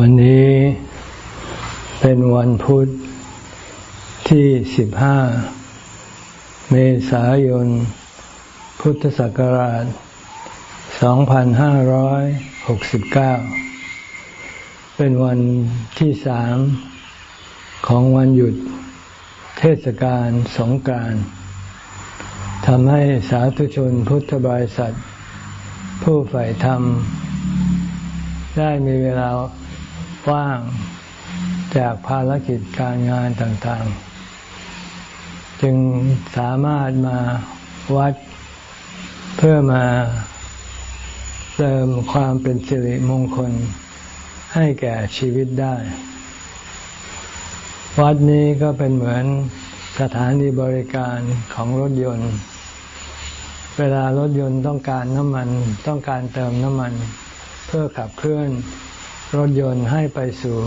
วันนี้เป็นวันพุธที่สิบห้าเมษายน พุทธศักราชสองพันห้าร้อยหกสิบเก้าเป็นวันที่สามของวันหยุดเทศกาลสงกรานต์ทำให้สาธุชนพุทธบริษัท ผู้ใฝ่ธรรม ได้มีเวลา ว่างจากภารกิจการงานต่างๆ จึงสามารถมาวัดเพื่อมาเติมความเป็นสิริมงคลให้แก่ชีวิตได้ วัดนี้ก็เป็นเหมือนสถานีบริการของรถยนต์ เวลารถยนต์ต้องการน้ำมันต้องการเติมน้ำมัน เพื่อขับเคลื่อน รถยนต์ให้ไปสู่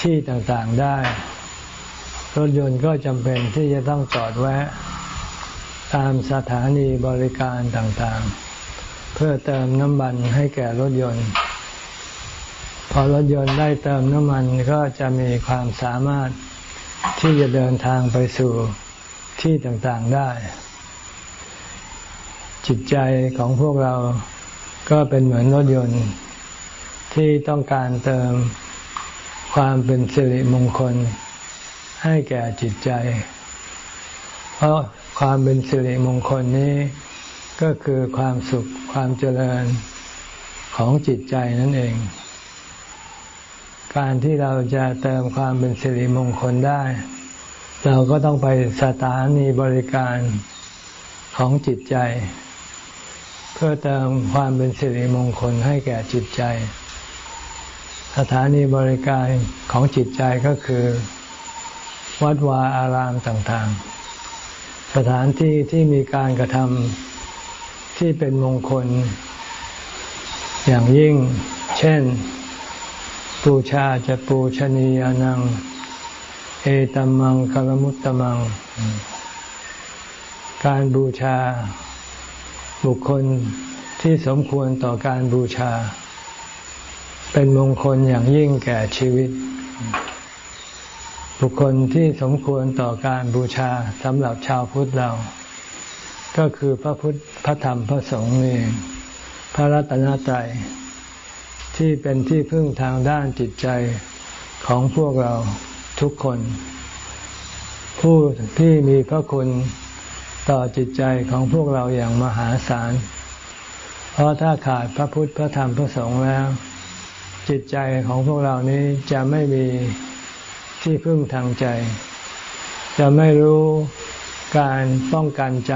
ที่ต่างๆได้ รถยนต์ก็จำเป็นที่จะต้องจอดแวะ ตามสถานีบริการต่างๆ เพื่อเติมน้ำมันให้แก่รถยนต์ พอรถยนต์ได้เติมน้ำมันก็จะมีความสามารถที่จะเดินทางไปสู่ที่ต่างๆได้ จิตใจของพวกเราก็เป็นเหมือนรถยนต์ ที่ต้องการเติมความเป็นสิริมงคล ให้แก่จิตใจ เพราะความเป็นสิริมงคลนี้ก็คือความสุขความเจริญของจิตใจนั่นเอง การที่เราจะเติมความเป็นสิริมงคลได้ เราก็ต้องไปสถานีบริการของจิตใจ เพื่อเติมความเป็นสิริมงคลให้แก่จิตใจ สถานีบริการของจิตใจก็คือ วัดวาอารามต่างๆ สถานที่ที่มีการกระทำที่เป็นมงคล อย่างยิ่ง เช่น ปูชาจะปูชนียานัง เอตัมมังคลมุตตมัง การบูชาบุคคลที่สมควรต่อการบูชา เป็นมงคลอย่างยิ่งแก่ชีวิต บุคคลที่สมควรต่อการบูชาสำหรับชาวพุทธเรา ก็คือพระพุทธพระธรรมพระสงฆ์นี่พระรัตนตรัยที่เป็นที่พึ่งทางด้านจิตใจของพวกเราทุกคน ผู้ที่มีพระคุณต่อจิตใจของพวกเราอย่างมหาศาล เพราะถ้าขาดพระพุทธพระธรรมพระสงฆ์แล้ว จิตใจของพวกเรานี้จะไม่มีที่พึ่งทางใจ จะไม่รู้การป้องกันใจ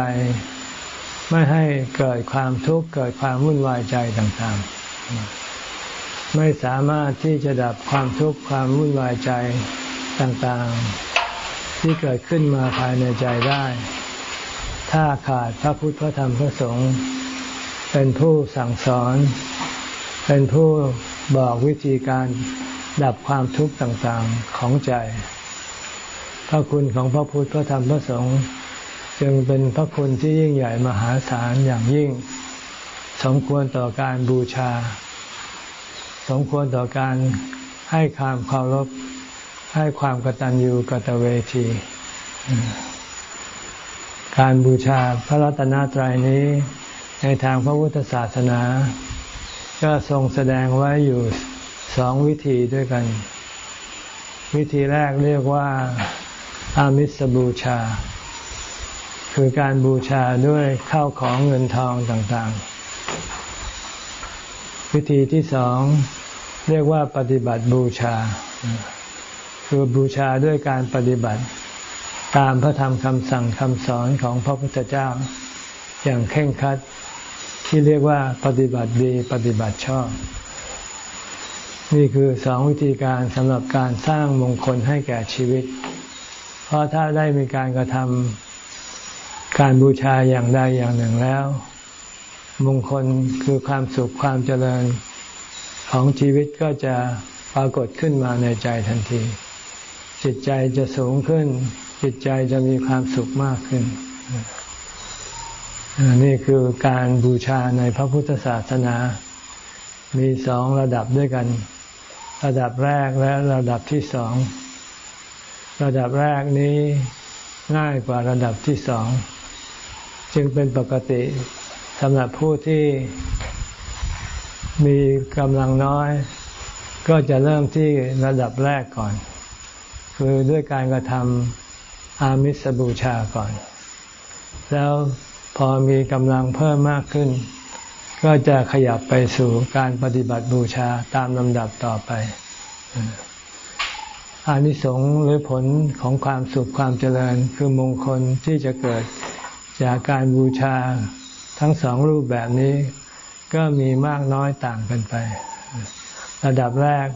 ไม่ให้เกิดความทุกข์เกิดความวุ่นวายใจต่างๆ ไม่สามารถที่จะดับความทุกข์ความวุ่นวายใจต่างๆ ที่เกิดขึ้นมาภายในใจได้ ถ้าขาดพระพุทธพระธรรมพระสงฆ์เป็นผู้สั่งสอน เป็นผู้บอกวิธีการดับความทุกข์ต่างๆของใจ พระคุณของพระพุทธพระธรรมพระสงฆ์จึงเป็นพระคุณที่ยิ่งใหญ่มหาศาลอย่างยิ่ง สมควรต่อการบูชา สมควรต่อการให้ความเคารพให้ความกตัญญูกตเวที การบูชาพระรัตนตรัยนี้ในทางพระพุทธศาสนา ก็ทรงแสดงไว้อยู่สองวิธีด้วยกัน วิธีแรกเรียกว่าอามิสบูชา คือการบูชาด้วยข้าวของเงินทองต่างๆ วิธีที่สองเรียกว่าปฏิบัติบูชา คือบูชาด้วยการปฏิบัติ ตามพระธรรมคำสั่งคำสอนของพระพุทธเจ้า อย่างเข่งคัด ที่เรียกว่าปฏิบัติดีปฏิบัติชอบ นี่คือสองวิธีการสำหรับการสร้างมงคลให้แก่ชีวิต เพราะถ้าได้มีการกระทำการบูชาอย่างใดอย่างหนึ่งแล้ว มงคลคือความสุขความเจริญของชีวิตก็จะปรากฏขึ้นมาในใจทันที จิตใจจะสูงขึ้น จิตใจจะมีความสุขมากขึ้น นี่คือการบูชาในพระพุทธศาสนา มีสองระดับด้วยกัน ระดับแรกและระดับที่สอง ระดับแรกนี้ง่ายกว่าระดับที่สอง จึงเป็นปกติสำหรับผู้ที่มีกำลังน้อย ก็จะเริ่มที่ระดับแรกก่อน คือด้วยการกระทำอามิสบูชาก่อน แล้ว พอมีกำลังเพิ่มมากขึ้น ก็จะขยับไปสู่การปฏิบัติบูชาตามลำดับต่อไปอานิสงส์หรือผลของความสุขความเจริญคือมงคลที่จะเกิดจากการบูชาทั้งสองรูปแบบนี้ ก็มีมากน้อยต่างกันไป ระดับแรก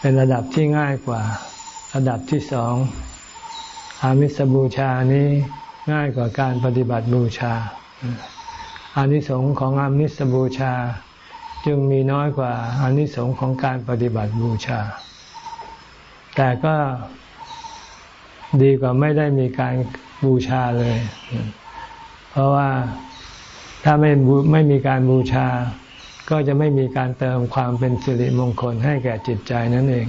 เป็นระดับที่ง่ายกว่า ระดับที่สองอามิสบูชานี้ ง่ายกว่าการปฏิบัติบูชาอานิสงส์ของอามิสบูชา จึงมีน้อยกว่าอานิสงส์ของการปฏิบัติบูชา แต่ก็ดีกว่าไม่ได้มีการบูชาเลย เพราะว่าถ้าไม่ไม่มีการบูชา ก็จะไม่มีการเติมความเป็นสิริมงคลให้แก่จิตใจนั่นเอง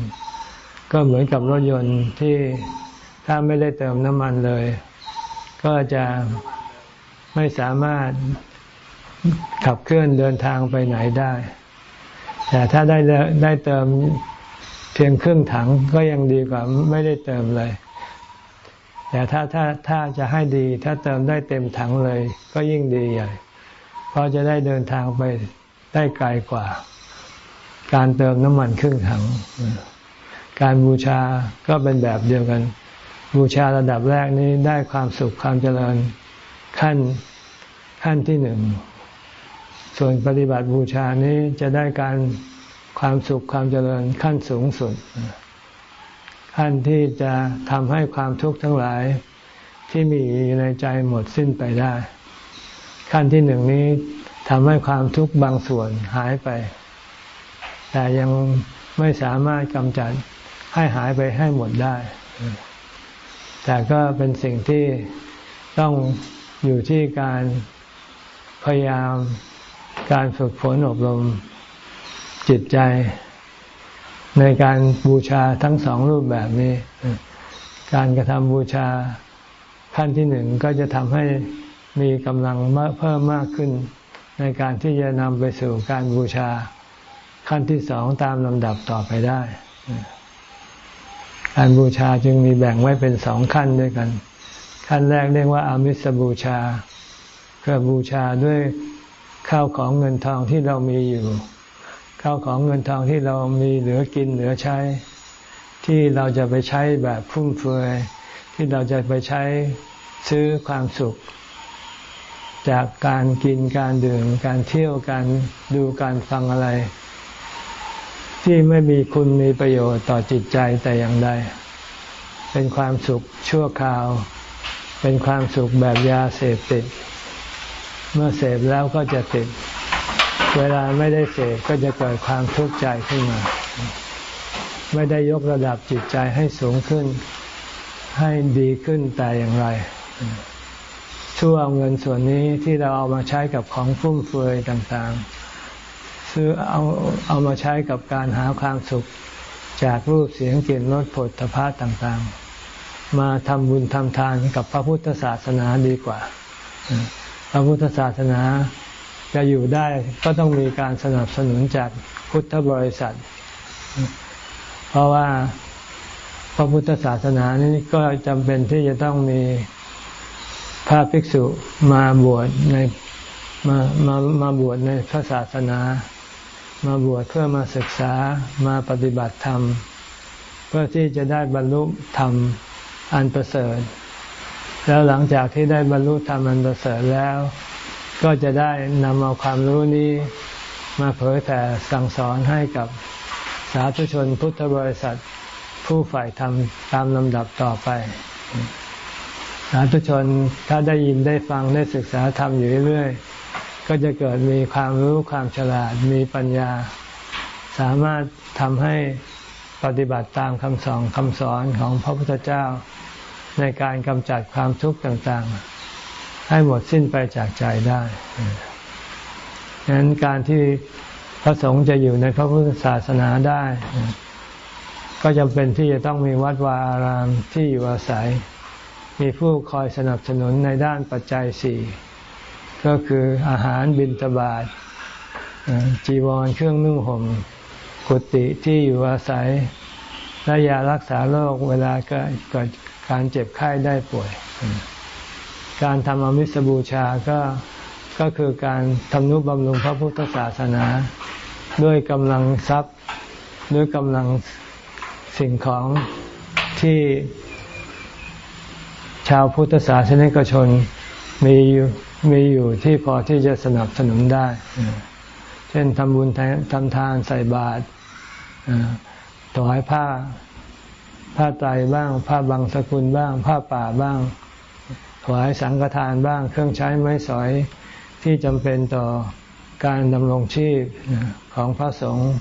ก็เหมือนกับรถยนต์ที่ถ้าไม่ได้เติมน้ำมันเลย ก็จะไม่สามารถขับเคลื่อนเดินทางไปไหนได้ แต่ถ้าได้ได้เติมเพียงครึ่งถังก็ยังดีกว่าไม่ได้เติมเลย แต่ถ้าถ้าถ้าจะให้ดี ถ้าเติมได้เต็มถังเลย ก็ยิ่งดีใหญ่ เพราะจะได้เดินทางไปได้ไกลกว่า การเติมน้ำมันครึ่งถัง การบูชาก็เป็นแบบเดียวกัน บูชาระดับแรกนี้ได้ความสุขความเจริญขั้นขั้นที่หนึ่ง ส่วนปฏิบัติบูชานี้จะได้การความสุขความเจริญขั้นสูงสุด ขั้นที่จะทำให้ความทุกข์ทั้งหลายที่มีในใจหมดสิ้นไปได้ ขั้นที่หนึ่งนี้ทำให้ความทุกข์บางส่วนหายไป แต่ยังไม่สามารถกำจัดให้หายไปให้หมดได้ แต่ก็เป็นสิ่งที่ต้องอยู่ที่การพยายามการฝึกฝนอบรมจิตใจ ในการบูชาทั้งสองรูปแบบนี้ การกระทำบูชาขั้นที่หนึ่งก็จะทำให้มีกำลังเพิ่มมากขึ้น ในการที่จะนำไปสู่การบูชาขั้นที่สองตามลำดับต่อไปได้ การบูชาจึงมีแบ่งไว้เป็นสองขั้นด้วยกัน ขั้นแรกเรียกว่าอามิสบูชาคือบูชาด้วยข้าวของเงินทองที่เรามีอยู่ข้าวของเงินทองที่เรามีเหลือกินเหลือใช้ ที่เราจะไปใช้แบบฟุ่มเฟือยที่เราจะไปใช้ซื้อความสุข จากการกินการดื่ม การเที่ยวการดูการฟังอะไร ที่ไม่มีคุณมีประโยชน์ต่อจิตใจแต่อย่างใด เป็นความสุขชั่วคราว เป็นความสุขแบบยาเสพติด เมื่อเสพแล้วก็จะติด เวลาไม่ได้เสพก็จะเกิดความทุกข์ใจขึ้นมา ไม่ได้ยกระดับจิตใจให้สูงขึ้น ให้ดีขึ้นแต่อย่างไรชั่วเอาเงินส่วนนี้ที่เราเอามาใช้กับของฟุ่มเฟือยต่างๆ ซื้อเอาเอามาใช้กับการหาความสุขจากรูปเสียงกลิ่นรสผลพาต่างๆ มาทำบุญทำทานกับพระพุทธศาสนาดีกว่า พระพุทธศาสนาจะอยู่ได้ก็ต้องมีการสนับสนุนจากพุทธบริษัท เพราะว่าพระพุทธศาสนานี้ก็จำเป็นที่จะต้องมีพระภิกษุมาบวชในมามามาบวชในพระศาสนา มาบวชเพื่อมาศึกษามาปฏิบัติธรรม เพื่อที่จะได้บรรลุธรรมอันประเสริฐ แล้วหลังจากที่ได้บรรลุธรรมอันประเสริฐแล้ว ก็จะได้นำเอาความรู้นี้มาเผยแผ่สั่งสอนให้กับสาธุชนพุทธบริษัทผู้ฝ่ายธรรมตามลำดับต่อไป สาธุชนถ้าได้ยินได้ฟังได้ศึกษาธรรมอยู่เรื่อย ก็จะเกิดมีความรู้ความฉลาดมีปัญญา สามารถทำให้ปฏิบัติตามคำสอนคำสอนของพระพุทธเจ้า ในการกำจัดความทุกข์ต่างๆ ให้หมดสิ้นไปจากใจได้ดังนั้นการที่พระสงฆ์จะอยู่ในพระพุทธศาสนาได้ ก็จำเป็นที่จะต้องมีวัดวาอารามที่อยู่อาศัย มีผู้คอยสนับสนุนในด้านปัจจัยสี่ ก็คืออาหารบิณฑบาตจีวรเครื่องนุ่งห่มกุฏิที่อยู่อาศัยและยารักษาโรคเวลาเกิดเกิดการเจ็บไข้ได้ป่วย การทำอมิสบูชาก็ก็คือการทำนุบำรุงพระพุทธศาสนา ด้วยกำลังทรัพย์ด้วยกำลังสิ่งของที่ชาวพุทธศาสนิกชนมีอยู่ มีอยู่ที่พอที่จะสนับสนุนได้ เช่นทำบุญทำทานใส่บาตรถวายผ้า ผ้าไตรบ้าง ผ้าบางสกุลบ้าง ผ้าป่าบ้าง ถวายสังฆทานบ้าง เครื่องใช้ไม้สอยที่จำเป็นต่อการดำรงชีพของพระสงฆ์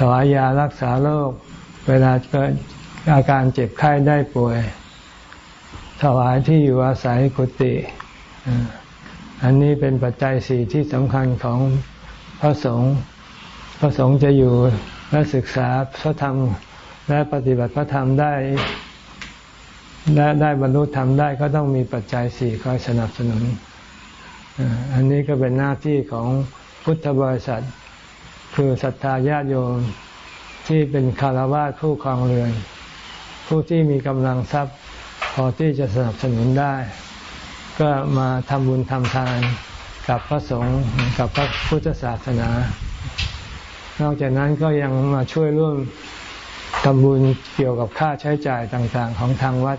ถวายยารักษาโรคเวลาเกิดอาการเจ็บไข้ได้ป่วย ถวายที่อยู่อาศัยกุฏิอันนี้เป็นปัจจัยสี่ที่สำคัญของพระสงฆ์พระสงฆ์จะอยู่และศึกษาพระธรรมและปฏิบัติพระธรรมได้ และได้บรรลุธรรมได้ก็ต้องมีปัจจัยสี่คอยสนับสนุน อันนี้ก็เป็นหน้าที่ของพุทธบริษัท คือศรัทธาญาติโยมที่เป็นคารวะผู้ครองเรือน ผู้ที่มีกำลังทรัพย์ อที่จะสนับสนุนได้ ก็มาทำบุญทำทานกับพระสงฆ์กับพระพุทธศาสนา นอกจากนั้นก็ยังมาช่วยร่วมทำบุญเกี่ยวกับค่าใช้จ่ายต่างๆ ของทางวัด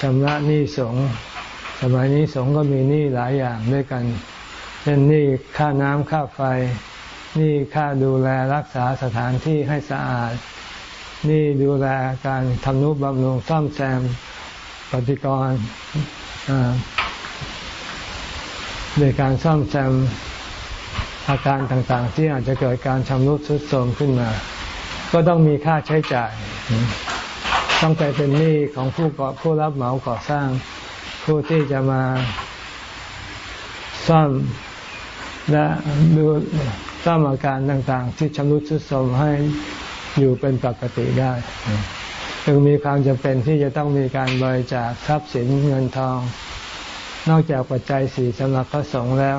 ชำระหนี้สงฆ์สมัยนี้สงฆ์ก็มีหนี้หลายอย่างด้วยกันเช่นหนี้ค่าน้ำค่าไฟหนี่ค่าดูแลรักษาสถานที่ให้สะอาดหนี่ดูแลการทำนุบำรุงซ่อมแซม ปฏิกรณ์ในการซ่อมแซมอาการต่างๆ ที่อาจจะเกิดการชำรุดทรุดโทรมขึ้นมา ก็ต้องมีค่าใช้จ่าย ต้องไปเป็นหนี้ของผู้ผู้รับเหมาก่อสร้าง ผู้ที่จะมาซ่อมและดูซ่อมอาการต่างๆ ที่ชำรุดทรุดโทรมให้อยู่เป็นปกติได้ จึงมีความจำเป็นที่จะต้องมีการบริจาคทรัพย์สินเงินทอง นอกจากปัจจัยสี่สำหรับพระสงฆ์แล้ว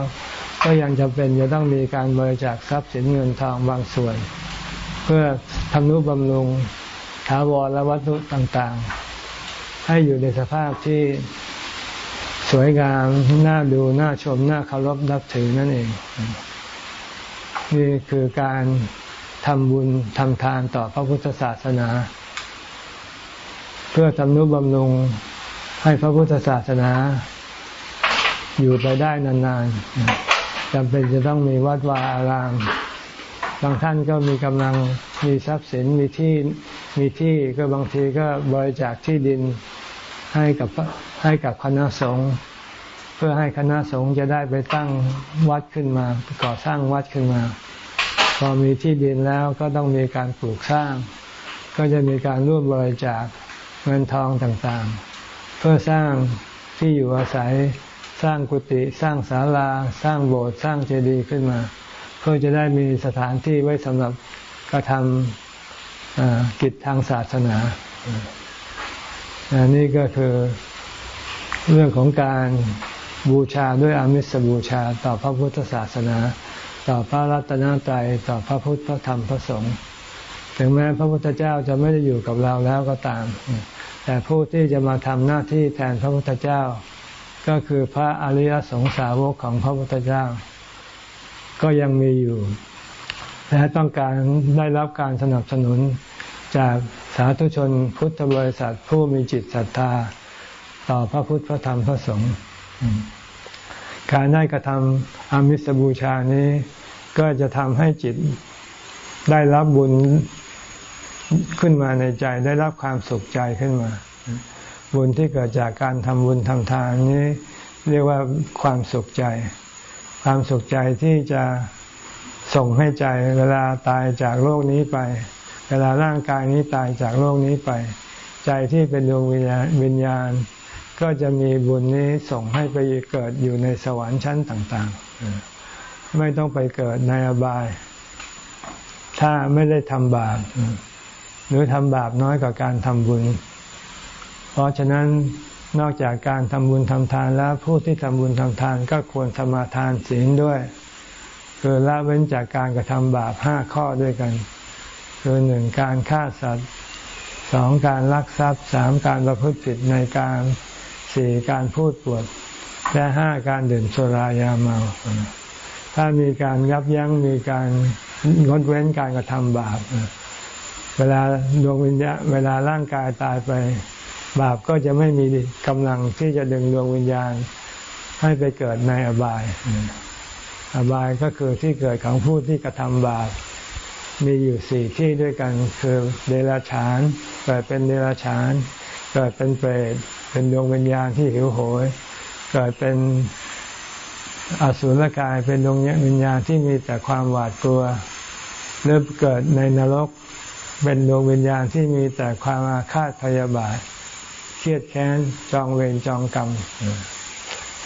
ก็ยังจำเป็นจะต้องมีการบริจาคทรัพย์สินเงินทองบางส่วน เพื่อทำนุบำรุงถาวรและวัตถุต่างๆ ให้อยู่ในสภาพที่สวยงามน่าดูน่าชมน่าเคารพนับถือนั่นเอง นี่คือการทำบุญทำทานต่อพระพุทธศาสนา เพื่อทำนุบำรุงให้พระพุทธศาสนา อยู่ไปได้นานๆจำเป็นจะต้องมีวัดวาอาราม บางท่านก็มีกำลังมีทรัพย์สินมีที่มีที่ก็บางทีก็บริจาคที่ดินให้กับให้กับคณะสงฆ์เพื่อให้คณะสงฆ์จะได้ไปตั้งวัดขึ้นมาก่อสร้างวัดขึ้นมา พอมีที่ดินแล้วก็ต้องมีการปลูกสร้าง ก็จะมีการร่วมบริจาค เงินทองต่างๆ เพื่อสร้างที่อยู่อาศัยสร้างกุฏิสร้างศาลา สร้างโบสถ์สร้างเจดีย์ขึ้นมา เพื่อจะได้มีสถานที่ไว้สำหรับกระทำกิจทางศาสนาอันี่ก็คือเรื่องของการบูชาด้วยอามิสบูชาต่อพระพุทธศาสนา ต่อพระรัตนตรัยต่อพระพุทธพระธรรมพระสงฆ์ ถึงแม้พระพุทธเจ้าจะไม่ได้อยู่กับเราแล้วก็ตาม แต่ผู้ที่จะมาทำหน้าที่แทนพระพุทธเจ้า ก็คือพระอริยสงสาวกของพระพุทธเจ้า ก็ยังมีอยู่ และต้องการได้รับการสนับสนุนจากสาธุชนพุทธบริษัทผู้มีจิตศรัทธา ต่อพระพุทธพระธรรมพระสงฆ์การได้กระทำอามิสบูชานี้ ก็จะทำให้จิตได้รับบุญ ขึ้นมาในใจได้รับความสุขใจขึ้นมา บุญที่เกิดจากการทำบุญทำทานนี้ เรียกว่าความสุขใจ ความสุขใจที่จะส่งให้ใจเวลาตายจากโลกนี้ไป เวลาร่างกายนี้ตายจากโลกนี้ไป ใจที่เป็นดวงวิญญาณวิญญาณก็จะมีบุญนี้ส่งให้ไปเกิดอยู่ในสวรรค์ชั้นต่างๆ ไม่ต้องไปเกิดในอบาย ถ้าไม่ได้ทำบาป หรือทำบาปน้อยกว่าการทำบุญ เพราะฉะนั้นนอกจากการทำบุญทำทานแล้วผู้ที่ทำบุญทำทานก็ควรสมาทานศีลด้วย คือละเว้นจากการกระทำบาปห้าข้อด้วยกัน คือหนึ่งการฆ่าสัตว์สองการลักทรัพย์สามการประพฤติผิดในการสี่การพูดปวดและห้าการดื่มสุรายาเมา ถ้ามีการยับยั้งมีการงดเว้นการกระทำบาป เวลาดวงวิญญาเวลาร่างกายตายไป บาปก็จะไม่มีกำลังที่จะดึงดวงวิญญาณให้ไปเกิดในอบาย อบายก็คือที่เกิดของผู้ที่กระทำบาป มีอยู่สี่ที่ด้วยกันคือเดรัจฉาน เกิดเป็นเดรัจฉาน เกิดเป็นเปรต เป็นดวงวิญญาณที่หิวโหย เกิดเป็นอสุรกาย เป็นดวงวิญญาณที่มีแต่ความหวาดกลัวหรือเกิดในนรก เป็นดวงวิญญาณที่มีแต่ความอาฆาตพยาบาท เครียดแค้นจองเวรจองกรรม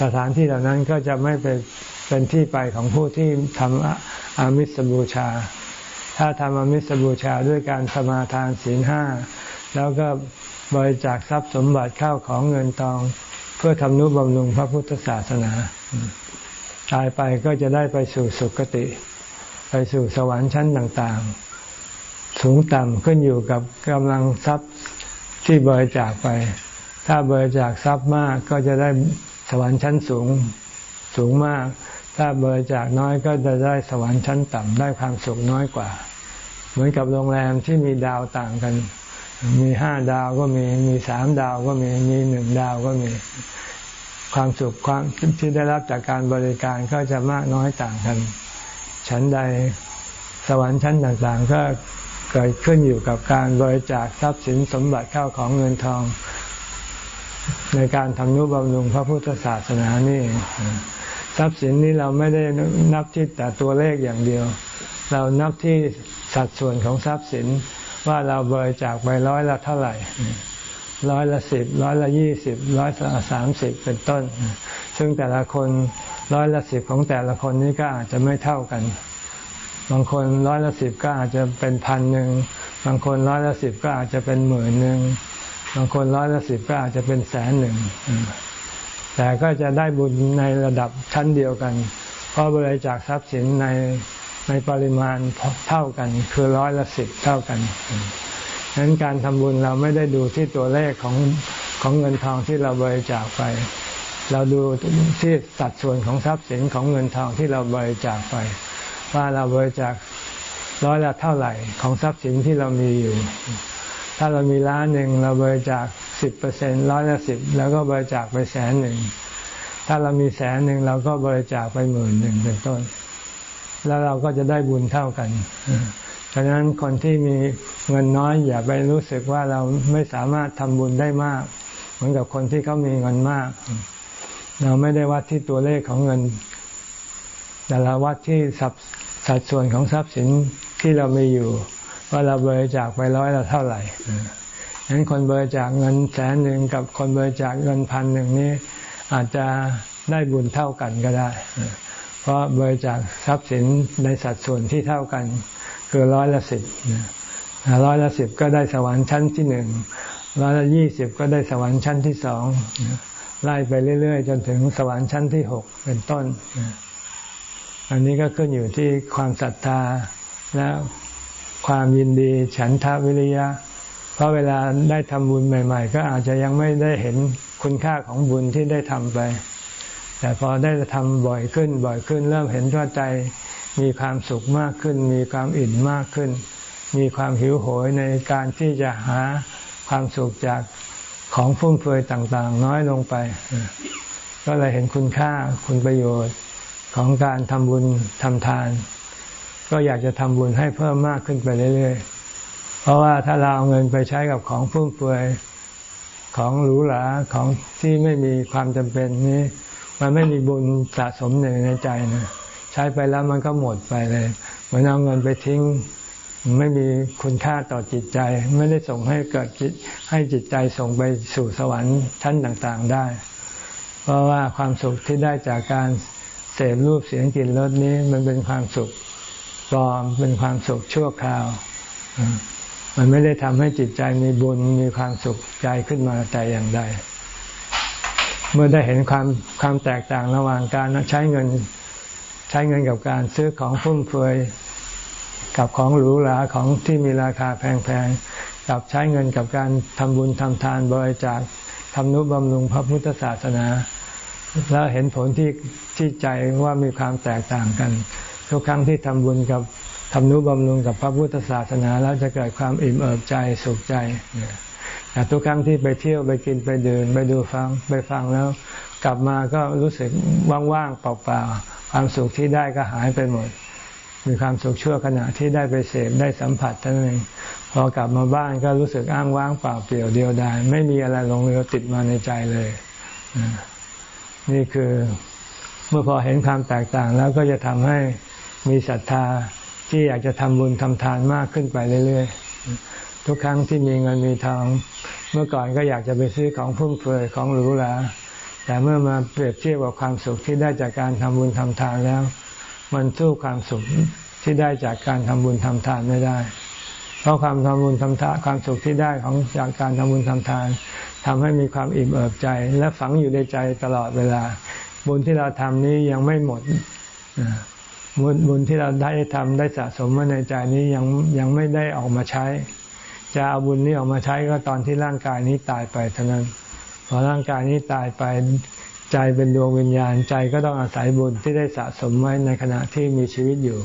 สถานที่เหล่านั้นก็จะไม่เป็นเป็นที่ไปของผู้ที่ทำอามิสบูชา ถ้าทำอามิสบูชาด้วยการสมาทานศีลห้า แล้วก็บริจาคทรัพย์สมบัติเข้าของเงินทอง เพื่อทำนุบำรุงพระพุทธศาสนา ตายไปก็จะได้ไปสู่สุคติ ไปสู่สวรรค์ชั้นต่างๆ สูงต่ำขึ้นอยู่กับกำลังทรัพย์ที่บริจาคไป ถ้าบริจาคทรัพย์มากก็จะได้สวรรค์ชั้นสูงสูงมาก ถ้าบริจาคน้อยก็จะได้สวรรค์ชั้นต่ำได้ความสุขน้อยกว่า เหมือนกับโรงแรมที่มีดาวต่างกัน มีห้าดาวก็มี มีสามดาวก็มี มีหนึ่งดาวก็มี ความสุขความที่ได้รับจากการบริการก็จะมากน้อยต่างกัน ชั้นใดสวรรค์ชั้นต่างๆ ก็ เกิดขึ้นอยู่กับการบริจาคทรัพย์สินสมบัติเข้าของเงินทอง ในการทำนุบำรุงพระพุทธศาสนานี่ทรัพย์สินนี้เราไม่ได้นับที่แต่ตัวเลขอย่างเดียว เรานับที่สัดส่วนของทรัพย์สินว่าเราบริจาคไปร้อยละเท่าไหร่ร้อยละสิบร้อยละยี่สิบร้อยละสามสิบเป็นต้น ซึ่งแต่ละคนร้อยละสิบของแต่ละคนนี้ก็อาจจะไม่เท่ากัน บางคนร้อยละสิบก็อาจจะเป็นพันหนึ่ง บางคนร้อยละสิบก็อาจจะเป็นหมื่นหนึ่ง บางคนร้อยละสิบก็อาจจะเป็นแสนหนึ่ง แต่ก็จะได้บุญในระดับชั้นเดียวกัน เพราะบริจาคทรัพย์สินในในปริมาณเท่ากัน คือร้อยละสิบเท่ากันฉะนั้นการทำบุญเราไม่ได้ดูที่ตัวเลขของของเงินทองที่เราบริจาคไป เราดูที่สัดส่วนของทรัพย์สินของเงินทองที่เราบริจาคไป ว่าเราบริจาคร้อยละเท่าไหร่ของทรัพย์สินที่เรามีอยู่ ถ้าเรามีล้านหนึ่งเราบริจาคสิบเปอร์เซ็นร้อยละสิบแล้วก็บริจาคไปแสนหนึ่งถ้าเรามีแสนหนึ่งเราก็บริจาคไปหมื่นหนึ่งเป็นต้น แล้วเราก็จะได้บุญเท่ากันฉะนั้นคนที่มีเงินน้อยอย่าไปรู้สึกว่าเราไม่สามารถทำบุญได้มาก เหมือนกับคนที่เขามีเงินมาก เราไม่ได้วัดที่ตัวเลขของเงิน แต่เราวัดที่สัด สัดส่วนของทรัพย์สินที่เรามีอยู่ ว่าเราบริจาคไปร้อยละเท่าไหร่ฉะนั้นคนบริจาคเงินแสนหนึ่งกับคนบริจาคเงินพันหนึ่งนี้ อาจจะได้บุญเท่ากันก็ได้ เพราะบริจาคทรัพย์สินในสัดส่วนที่เท่ากัน คือร้อยละสิบร้อยละสิบก็ได้สวรรค์ชั้นที่หนึ่งร้อยละยี่สิบก็ได้สวรรค์ชั้นที่สองไล่ไปเรื่อย ๆ จนถึงสวรรค์ชั้นที่หกเป็นต้น อันนี้ก็ขึ้นอยู่ที่ความศรัทธาและความยินดีฉันทาวิริยะ เพราะเวลาได้ทำบุญใหม่ ๆ ก็อาจจะยังไม่ได้เห็นคุณค่าของบุญที่ได้ทำไป แต่พอได้ทำบ่อยขึ้น บ่อยขึ้น เริ่มเห็นว่าใจมีความสุขมากขึ้น มีความอิ่มมากขึ้น มีความหิวโหยในการที่จะหาความสุขจากของฟุ่มเฟือยต่าง ๆ น้อยลงไป ก็เลยเห็นคุณค่าคุณประโยชน์ ของการทำบุญทำทาน ก็อยากจะทำบุญให้เพิ่มมากขึ้นไปเรื่อยๆ เพราะว่าถ้าเราเอาเงินไปใช้กับของฟุ่มเฟือยของหรูหราของที่ไม่มีความจำเป็นนี้ มันไม่มีบุญสะสมในในใจนะใช้ไปแล้วมันก็หมดไปเลย เหมือนเอาเงินไปทิ้งไม่มีคุณค่าต่อจิตใจ ไม่ได้ส่งให้เกิดจิตให้จิตใจส่งไปสู่สวรรค์ชั้นต่างๆได้ เพราะว่าความสุขที่ได้จากการ เสพรูปเสียงกลิ่นรสนี้มันเป็นความสุขปลอมเป็นความสุขชั่วคราว มันไม่ได้ทำให้จิตใจมีบุญมีความสุขใจขึ้นมาแต่อย่างใดเมื่อได้เห็นความความแตกต่างระหว่างการใช้เงินใช้เงินกับการซื้อของฟุ่มเฟือยกับของหรูหราของที่มีราคาแพงๆกับใช้เงินกับการทำบุญทำทานบริจาคทำนุบำรุงพระพุทธศาสนา แล้วเห็นผลที่ที่ใจว่ามีความแตกต่างกัน ทุกครั้งที่ทำบุญกับทำนุบำรุงกับพระพุทธศาสนา แล้วจะเกิดความอิ่มเอิบใจสุขใจแต่ทุกครั้งที่ไปเที่ยวไปกินไปเดินไปดูฟังไปฟังแล้ว กลับมาก็รู้สึกว่างๆเปล่าๆความสุขที่ได้ก็หายไปหมด มีความสุขชั่วขณะที่ได้ไปเสพได้สัมผัสเท่านั้นเองพอกลับมาบ้านก็รู้สึกอ้างว้างเปล่าเปลี่ยวเดียวดายไม่มีอะไรลงเรือติดมาในใจเลย นี่คือเมื่อพอเห็นความแตกต่างแล้วก็จะทำให้มีศรัทธาที่อยากจะทำบุญทำทานมากขึ้นไปเรื่อยๆ ทุกครั้งที่มีเงินมีทอง เมื่อก่อนก็อยากจะไปซื้อของฟุ่มเฟือยของหรูหราแต่เมื่อมาเปรียบเทียบกับความสุขที่ได้จากการทำบุญทำทานแล้ว มันสู้ความสุขที่ได้จากการทำบุญทำทานไม่ได้ เพราะความทำบุญทำทานความสุขที่ได้ของจากการทำบุญทำทานทำให้มีความอิ่มเอิบใจ และฝังอยู่ในใจตลอดเวลา บุญที่เราทำนี้ยังไม่หมดบุญบุญที่เราได้ทำได้สะสมมาในใจนี้ยังยังไม่ได้ออกมาใช้ จะเอาบุญนี้ออกมาใช้ก็ตอนที่ร่างกายนี้ตายไปเท่านั้นพอร่างกายนี้ตายไปใจเป็นดวงวิญญาณใจก็ต้องอาศัยบุญที่ได้สะสมไว้ในขณะที่มีชีวิตอยู่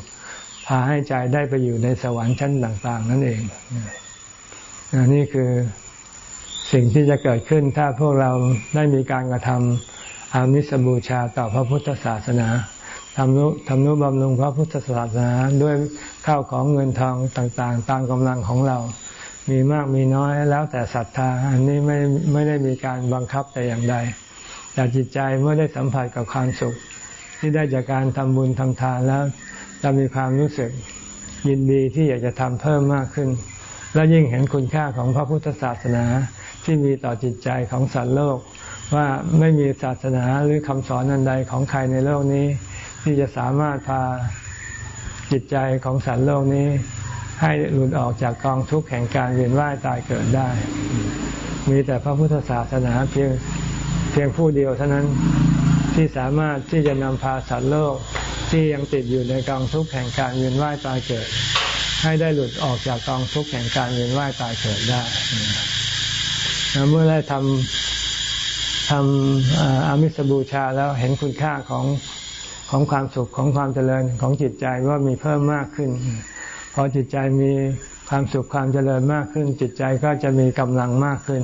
พาให้ใจได้ไปอยู่ในสวรรค์ชั้นต่าง ๆ นั่นเองนี่คือสิ่งที่จะเกิดขึ้นถ้าพวกเราได้มีการกระทำอามิสบูชาต่อพระพุทธศาสนาทำนุทำนุบำรุงพระพุทธศาสนาด้วยข้าวของเงินทองต่าง ๆ ตามกำลังของเรา มีมากมีน้อยแล้วแต่ศรัทธา อันนี้ไม่ไม่ได้มีการบังคับแต่อย่างใดแต่จิตใจเมื่อได้สัมผัสกับความสุข ที่ได้จากการทำบุญทำทานแล้ว จะมีความรู้สึกยินดีที่อยากจะทำเพิ่มมากขึ้น และยิ่งเห็นคุณค่าของพระพุทธศาสนาที่มีต่อจิตใจของสัตว์โลก ว่าไม่มีศาสนาหรือคำสอนอันใดของใครในโลกนี้ ที่จะสามารถพาจิตใจของสัตว์โลกนี้ ให้หลุดออกจากกองทุกข์แห่งการเวียนว่ายตายเกิดได้ มีแต่พระพุทธศาสนาเพียงเพียงผู้เดียวเท่านั้น ที่สามารถที่จะนำพาสัตว์โลกที่ยังติดอยู่ในกองทุกข์แห่งการเวียนว่ายตายเกิด ให้ได้หลุดออกจากกองทุกข์แห่งการเวียนว่ายตายเกิดได้เมื่อได้ทำทำอามิสบูชาแล้วเห็นคุณค่าของของความสุขของความเจริญของจิตใจว่ามีเพิ่มมากขึ้น พอจิตใจมีความสุขความเจริญมากขึ้น จิตใจก็จะมีกำลังมากขึ้น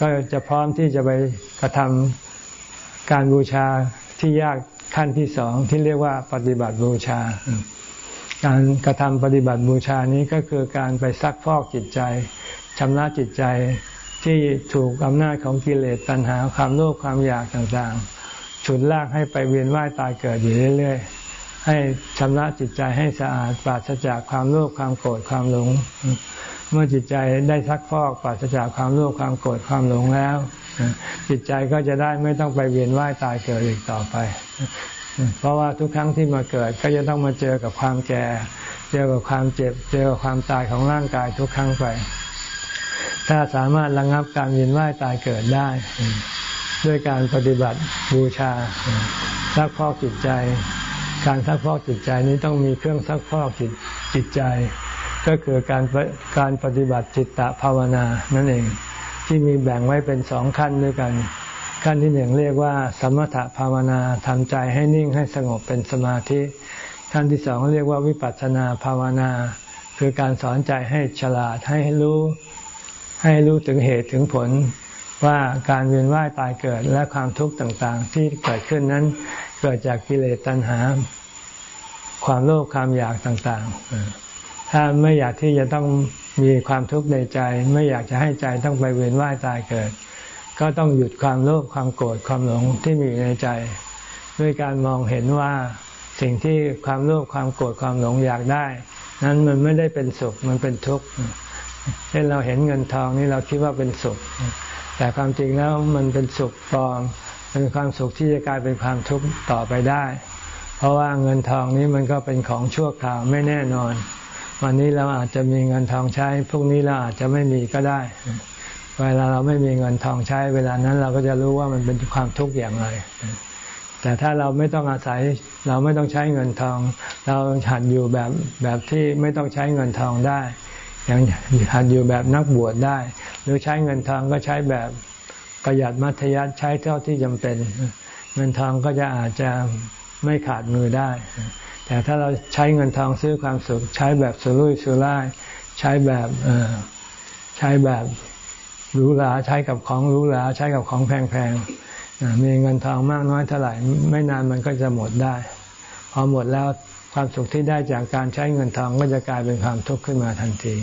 ก็จะพร้อมที่จะไปกระทำ การบูชาที่ยากขั้นที่สองที่เรียกว่าปฏิบัติบูชา การกระทำปฏิบัติบูชานี้ก็คือการไปซักฟอกจิตใจชำระจิตใจที่ถูกอำนาจของกิเลสตัณหาความโลภความอยากต่างๆ ฉุดลากให้ไปเวียนว่ายตายเกิดอยู่เรื่อย ๆ ให้ชำระจิตใจให้สะอาดปราศจากความโลภความโกรธความหลง เมื่อจิตใจได้ซักฟอกปราศจากความโลภความโกรธความหลงแล้ว จิตใจก็จะได้ไม่ต้องไปเวียนว่ายตายเกิดอีกต่อไป เพราะว่าทุกครั้งที่มาเกิดก็จะต้องมาเจอกับความแก่ เจอกับความเจ็บ เจอกับความตายของร่างกายทุกครั้งไป ถ้าสามารถระงับการเวียนว่ายตายเกิดได้ ด้วยการปฏิบัติบูชาซักฟอกจิตใจ การซักฟอกจิตใจนี้ต้องมีเครื่องซักฟอกจิตจิตใจ ก็คือการการปฏิบัติจิตตภาวนานั่นเองที่มีแบ่งไว้เป็นสองขั้นด้วยกัน ขั้นที่หนึ่งเรียกว่า สมถภาวนาทำใจให้นิ่งให้สงบเป็นสมาธิ ขั้นที่สองเรียกว่าวิปัสสนาภาวนา คือการสอนใจให้ฉลาดให้รู้ให้รู้ถึงเหตุถึงผลว่าการเวียนว่ายตายเกิดและความทุกข์ต่างๆ ที่เกิดขึ้นนั้นเกิดจากกิเลสตัณหา ความโลภความอยากต่างๆ ถ้าไม่อยากที่จะต้องมีความทุกข์ในใจ ไม่อยากจะให้ใจต้องไปเวียนว่ายตายเกิด ก็ต้องหยุดความโลภความโกรธความหลงที่มีในใจ ด้วยการมองเห็นว่าสิ่งที่ความโลภความโกรธความหลงอยากได้ นั้นมันไม่ได้เป็นสุขมันเป็นทุกข์เช่นเราเห็นเงินทองนี่เราคิดว่าเป็นสุข แต่ความจริงแล้วมันเป็นสุขปลอมเป็นความสุขที่จะกลายเป็นความทุกข์ต่อไปได้ เพเพราะว่าเงินทองนี้มันก็เป็นของชั่วคราวไม่แน่นอน วันนี้เราอาจจะมีเงินทองใช้พรุ่งนี้เราอาจจะไม่มีก็ได้ เวลาเราไม่มีเงินทองใช้ เวลานั้นเราก็จะรู้ว่ามันเป็นความทุกข์อย่างไร แต่ถ้าเราไม่ต้องอาศัยเราไม่ต้องใช้เงินทอง เราหัดอยู่แบบแบบที่ไม่ต้องใช้เงินทองได้อย่างหัดอยู่แบบนักบวชได้ หรือใช้เงินทองก็ใช้แบบประหยัดมัธยัติใช้เท่าที่จำเป็น เงินทองก็จะอาจจะไม่ขาดมือได้ แต่ถ้าเราใช้เงินทองซื้อความสุข ใช้แบบสุรุ่ยสุร่าย ใช้แบบใช้แบบหรูหราใช้กับของหรูหราใช้กับของแพงๆมีเงินทองมากน้อยเท่าไหร่ ไม่นานมันก็จะหมดได้ พอหมดแล้วความสุขที่ได้จากการใช้เงินทองก็จะกลายเป็นความทุกข์ขึ้นมาทันที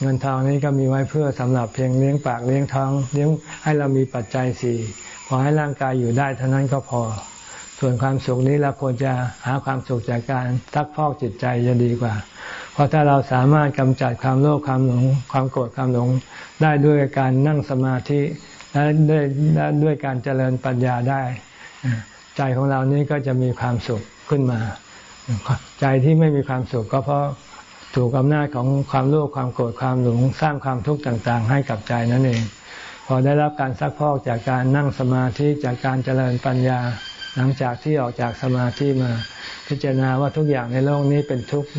เงินทองนี้ก็มีไว้เพื่อสำหรับเพียงเลี้ยงปากเลี้ยงท้องเลี้ยงให้เรามีปัจจัยสี่พอให้ร่างกายอยู่ได้เท่านั้นก็พอ ส่วนความสุขนี้เราควรจะหาความสุขจากการทักพอกจิตใจจะดีกว่า เพราะถ้าเราสามารถกำจัดความโลภความหลงความโกรธความหลงได้ด้วยการนั่งสมาธิและด้วยด้วยการเจริญปัญญาได้ ใจของเรานี้ก็จะมีความสุขขึ้นมา ใจที่ไม่มีความสุขก็เพราะถูกอำนาจของความโลภความโกรธความหลงสร้างความทุกข์ต่างๆ ให้กับใจนั่นเอง พอได้รับการซักพอกจากการนั่งสมาธิจากการเจริญปัญญา หลังจากที่ออกจากสมาธิมา พิจารณาว่าทุกอย่างในโลกนี้เป็นทุกข์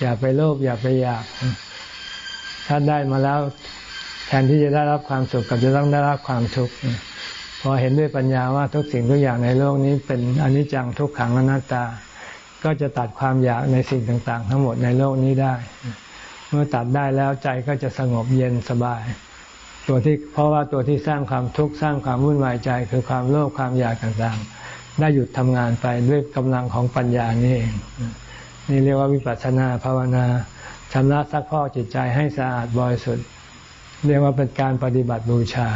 อย่าไปโลภอย่าไปอยาก ถ้าได้มาแล้วแทนที่จะได้รับความสุขกับจะต้องได้รับความทุกข์พอเห็นด้วยปัญญาว่าทุกสิ่งทุกอย่างในโลกนี้เป็นอนิจจังทุกขังอนัตตา ก็จะตัดความอยากในสิ่งต่าง ๆ ทั้งหมดในโลกนี้ได้ เมื่อตัดได้แล้วใจก็จะสงบเย็นสบาย ตัวที่เพราะว่าตัวที่สร้างความทุกข์สร้างความวุ่นวายใจ คือความโลภความอยากต่างๆ ได้หยุดทำงานไปด้วยกำลังของปัญญานี่เองนี่เรียกว่าวิปัสสนาภาวนาชำระซักพอกจิตใจให้สะอาดบริสุทธิ์เรียกว่าเป็นการปฏิบัติบูชา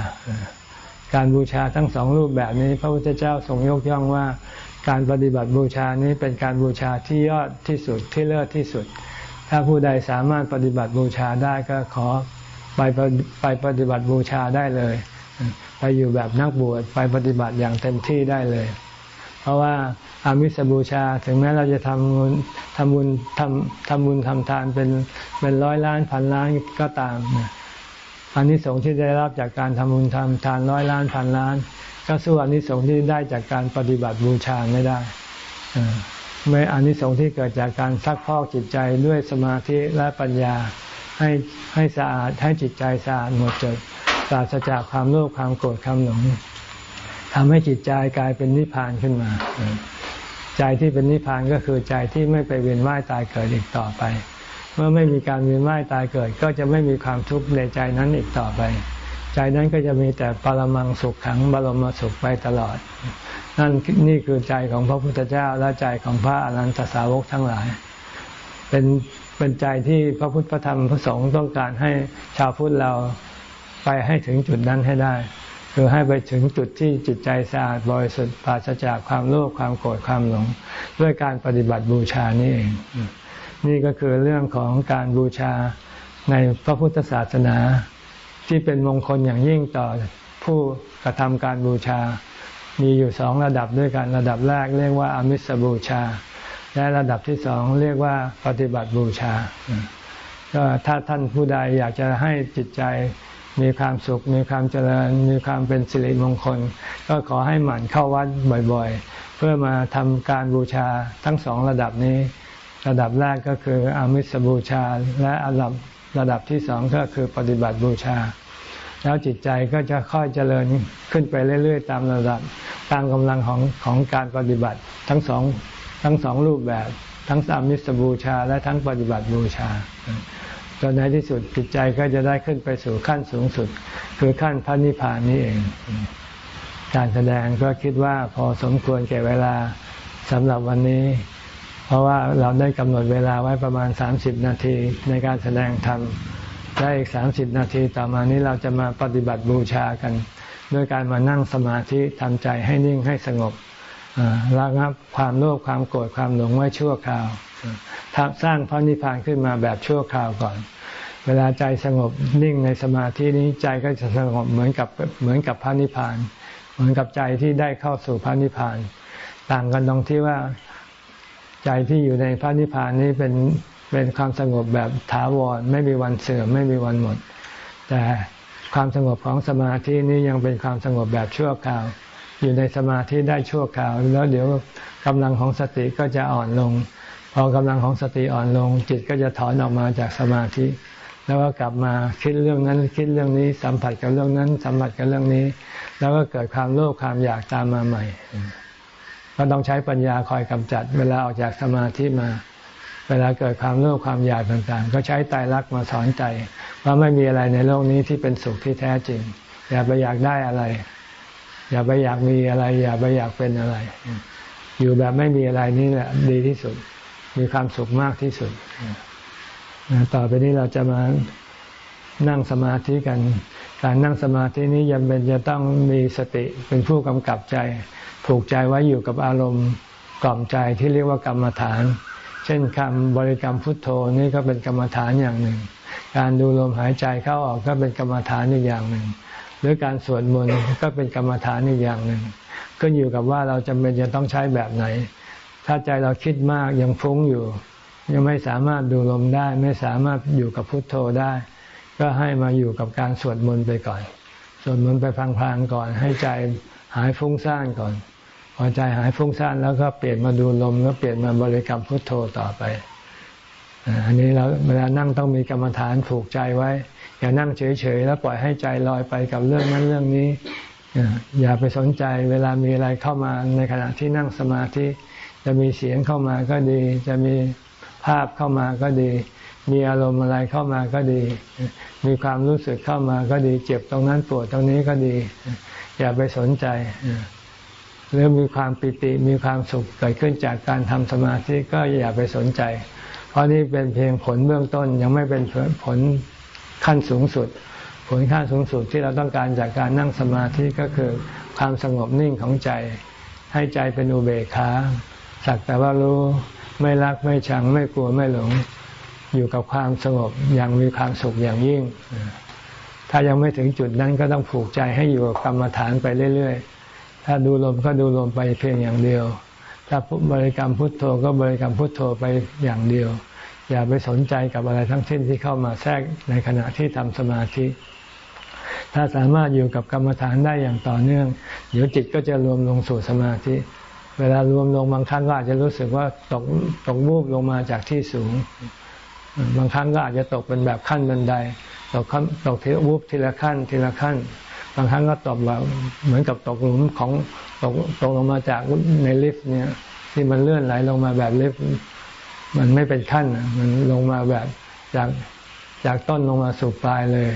การบูชาทั้งสองรูปแบบนี้ พระพุทธเจ้าทรงยกย่องว่า การปฏิบัติบูชานี้เป็นการบูชาที่ยอดที่สุดที่เลิศที่สุด ถ้าผู้ใดสามารถปฏิบัติบูชาได้ก็ขอไปไปปฏิบัติบูชาได้เลย ไปอยู่แบบนักบวชไปปฏิบัติอย่างเต็มที่ได้เลย เพราะว่าอามิสบูชาถึงแม้เราจะทำบุญทำบุญทำทำบุญทำทานเป็นเป็นร้อยล้านพันล้านก็ตามอันนี้สงที่ได้รับจากการทำบุญทำทานร้อยล้านพันล้าน ก็สู้อันนี้สงที่ได้จากการปฏิบัติบูชาไม่ได้ไม่อันนี้สงที่เกิดจากการซักพอกจิตใจด้วยสมาธิและปัญญาให้ให้สะอาดให้จิตใจสะอาดหมดจดปราศจากความโลภความโกรธความหลง ทำให้จิตใจกลายเป็นนิพพานขึ้นมา ใจที่เป็นนิพพานก็คือใจที่ไม่ไปเวียนว่ายตายเกิดอีกต่อไป เมื่อไม่มีการเวียนว่ายตายเกิด ก็จะไม่มีความทุกข์ในใจนั้นอีกต่อไป ใจนั้นก็จะมีแต่ปรมังสุขขังบรมสุขไปตลอด นั่นนี่คือใจของพระพุทธเจ้าและใจของพระอรหันตสาวกทั้งหลาย เป็นเป็นใจที่พระพุทธพระธรรมพระสงฆ์ต้องการให้ชาวพุทธเราไปให้ถึงจุดนั้นให้ได้ คือให้ไปถึงจุดที่จิตใจสะอาดบริสุทธิ์ปราศจากความโลภความโกรธความหลง ด้วยการปฏิบัติบูชานี่เอง นี่ก็คือเรื่องของการบูชาในพระพุทธศาสนา ที่เป็นมงคลอย่างยิ่งต่อผู้กระทำการบูชา มีอยู่สองระดับด้วยกันระดับแรกเรียกว่าอมิสบูชา และระดับที่สองเรียกว่าปฏิบัติบูชาก็ถ้าท่านผู้ใดอยากจะให้จิตใจ มีความสุข มีความเจริญ มีความเป็นสิริมงคล ก็ขอให้หมั่นเข้าวัดบ่อยๆ เพื่อมาทำการบูชาทั้งสองระดับนี้ ระดับแรกก็คืออามิสบูชา และระดับระดับที่สองก็คือปฏิบัติบูชา แล้วจิตใจก็จะค่อยเจริญขึ้นไปเรื่อยๆ ตามระดับตามกำลังของของการปฏิบัติทั้งสองทั้งสองรูปแบบ ทั้งอามิสบูชา และทั้งปฏิบัติบูชา จนในที่สุดจิตใจก็จะได้ขึ้นไปสู่ขั้นสูงสุด คือขั้นพระนิพพานนี่เอง การแสดงก็คิดว่าพอสมควรแก่เวลาสำหรับวันนี้ เพราะว่าเราได้กำหนดเวลาไว้ประมาณ 30 นาทีในการแสดงธรรมและอีก 30 นาทีต่อมานี้เราจะมาปฏิบัติบูชากันด้วยการมานั่งสมาธิทำใจให้นิ่งให้สงบระงับความโลภความโกรธความหลงไว้ชั่วคราว สร้างพระนิพพานขึ้นมาแบบชั่วคราวก่อน เวลาใจสงบนิ่งในสมาธินี้ใจก็จะสงบเหมือนกับเหมือนกับพระนิพพาน เหมือนกับใจที่ได้เข้าสู่พระนิพพาน ต่างกันตรงที่ว่าใจที่อยู่ในพระนิพพานนี้เป็นเป็นความสงบแบบถาวรไม่มีวันเสื่อมไม่มีวันหมด แต่ความสงบของสมาธินี้ยังเป็นความสงบแบบชั่วคราว อยู่ในสมาธิได้ชั่วคราว แล้วเดี๋ยวกำลังของสติก็จะอ่อนลง อกำลังของสติอ่อนลง จิตก็จะถอนออกมาจากสมาธิ แล้วก็กลับมาคิดเรื่องนั้นคิดเรื่องนี้สัมผัสกับเรื่องนั้น สัมผัสกับเรื่องนี้ แล้วก็เกิดความโลภความอยากตามมาใหม่ก็ต้องใช้ปัญญาคอยกำจัด เวลาออกจากสมาธิมา เวลาเกิดความโลภความอยากต่างๆ ก็ใช้ตายรักมาสอนใจ ว่าไม่มีอะไรในโลกนี้ที่เป็นสุขที่แท้จริง อย่าไปอยากได้อะไร อย่าไปอยากมีอะไร อย่าไปอยากเป็นอะไร อยู่แบบไม่มีอะไรนี่แหละดีที่สุด มีความสุขมากที่สุดต่อไปนี้เราจะมานั่งสมาธิกัน การนั่งสมาธินี้ยังเป็นจะต้องมีสติเป็นผู้กำกับใจ ผูกใจไว้อยู่กับอารมณ์กล่อมใจที่เรียกว่ากรรมฐาน เช่นคำบริกรรมพุทโธนี่ก็เป็นกรรมฐานอย่างหนึ่ง การดูลมหายใจเข้าออกก็เป็นกรรมฐานอีกอย่างหนึ่ง หรือการสวดมนต์ก็เป็นกรรมฐานอีกอย่างหนึ่งก็อยู่กับว่าเราจำเป็นจะต้องใช้แบบไหน ถ้าใจเราคิดมากยังฟุ้งอยู่ ยังไม่สามารถดูลมได้ ไม่สามารถอยู่กับพุทโธได้ ก็ให้มาอยู่กับการสวดมนต์ไปก่อนสวดมนต์ไปพลางๆก่อน ให้ใจหายฟุ้งซ่านก่อน พอใจหายฟุ้งซ่านแล้วก็เปลี่ยนมาดูลมแล้วเปลี่ยนมาบริกรรมพุทโธต่อไปอันนี้เราเวลานั่งต้องมีกรรมฐานผูกใจไว้ อย่านั่งเฉยๆ แล้วปล่อยให้ใจลอยไปกับเรื่องนั้นเรื่องนี้ อย่าไปสนใจเวลามีอะไรเข้ามาในขณะที่นั่งสมาธิ จะมีเสียงเข้ามาก็ดี จะมีภาพเข้ามาก็ดี มีอารมณ์อะไรเข้ามาก็ดี มีความรู้สึกเข้ามาก็ดี เจ็บตรงนั้นปวดตรงนี้ก็ดี อย่าไปสนใจหรือมีความปิติมีความสุขเกิดขึ้นจากการทำสมาธิก็อย่าไปสนใจ เพราะนี่เป็นเพียงผลเบื้องต้นยังไม่เป็นผลขั้นสูงสุด ผลขั้นสูงสุดที่เราต้องการจากการนั่งสมาธิก็คือความสงบนิ่งของใจ ให้ใจเป็นอุเบกขา สักแต่ว่ารู้ไม่รักไม่ชังไม่กลัวไม่หลง อยู่กับความสงบอย่างมีความสุขอย่างยิ่ง ถ้ายังไม่ถึงจุดนั้นก็ต้องผูกใจให้อยู่กับกรรมฐานไปเรื่อยๆ ถ้าดูลมก็ดูลมไปเพียงอย่างเดียว ถ้าบริกรรมพุทโธก็บริกรรมพุทโธไปอย่างเดียว อย่าไปสนใจกับอะไรทั้งสิ้นที่เข้ามาแทรกในขณะที่ทำสมาธิถ้าสามารถอยู่กับกรรมฐานได้อย่างต่อเนื่อง เดี๋ยวจิตก็จะรวมลงสู่สมาธิ เวลารวมลงบางครั้งก็อาจจะรู้สึกว่าตกตกวูบลงมาจากที่สูง บางครั้งก็อาจจะตกเป็นแบบขั้นบันได ตกตกทีวูบทีละขั้น ทีละขั้น บางครั้งก็ตกแบบเหมือนกับตกหลุมของตกตกลงมาจากในลิฟต์เนี่ย ที่มันเลื่อนไหลลงมาแบบลิฟต์มันไม่เป็นขั้นมันลงมาแบบจากจากต้นลงมาสู่ปลายเลย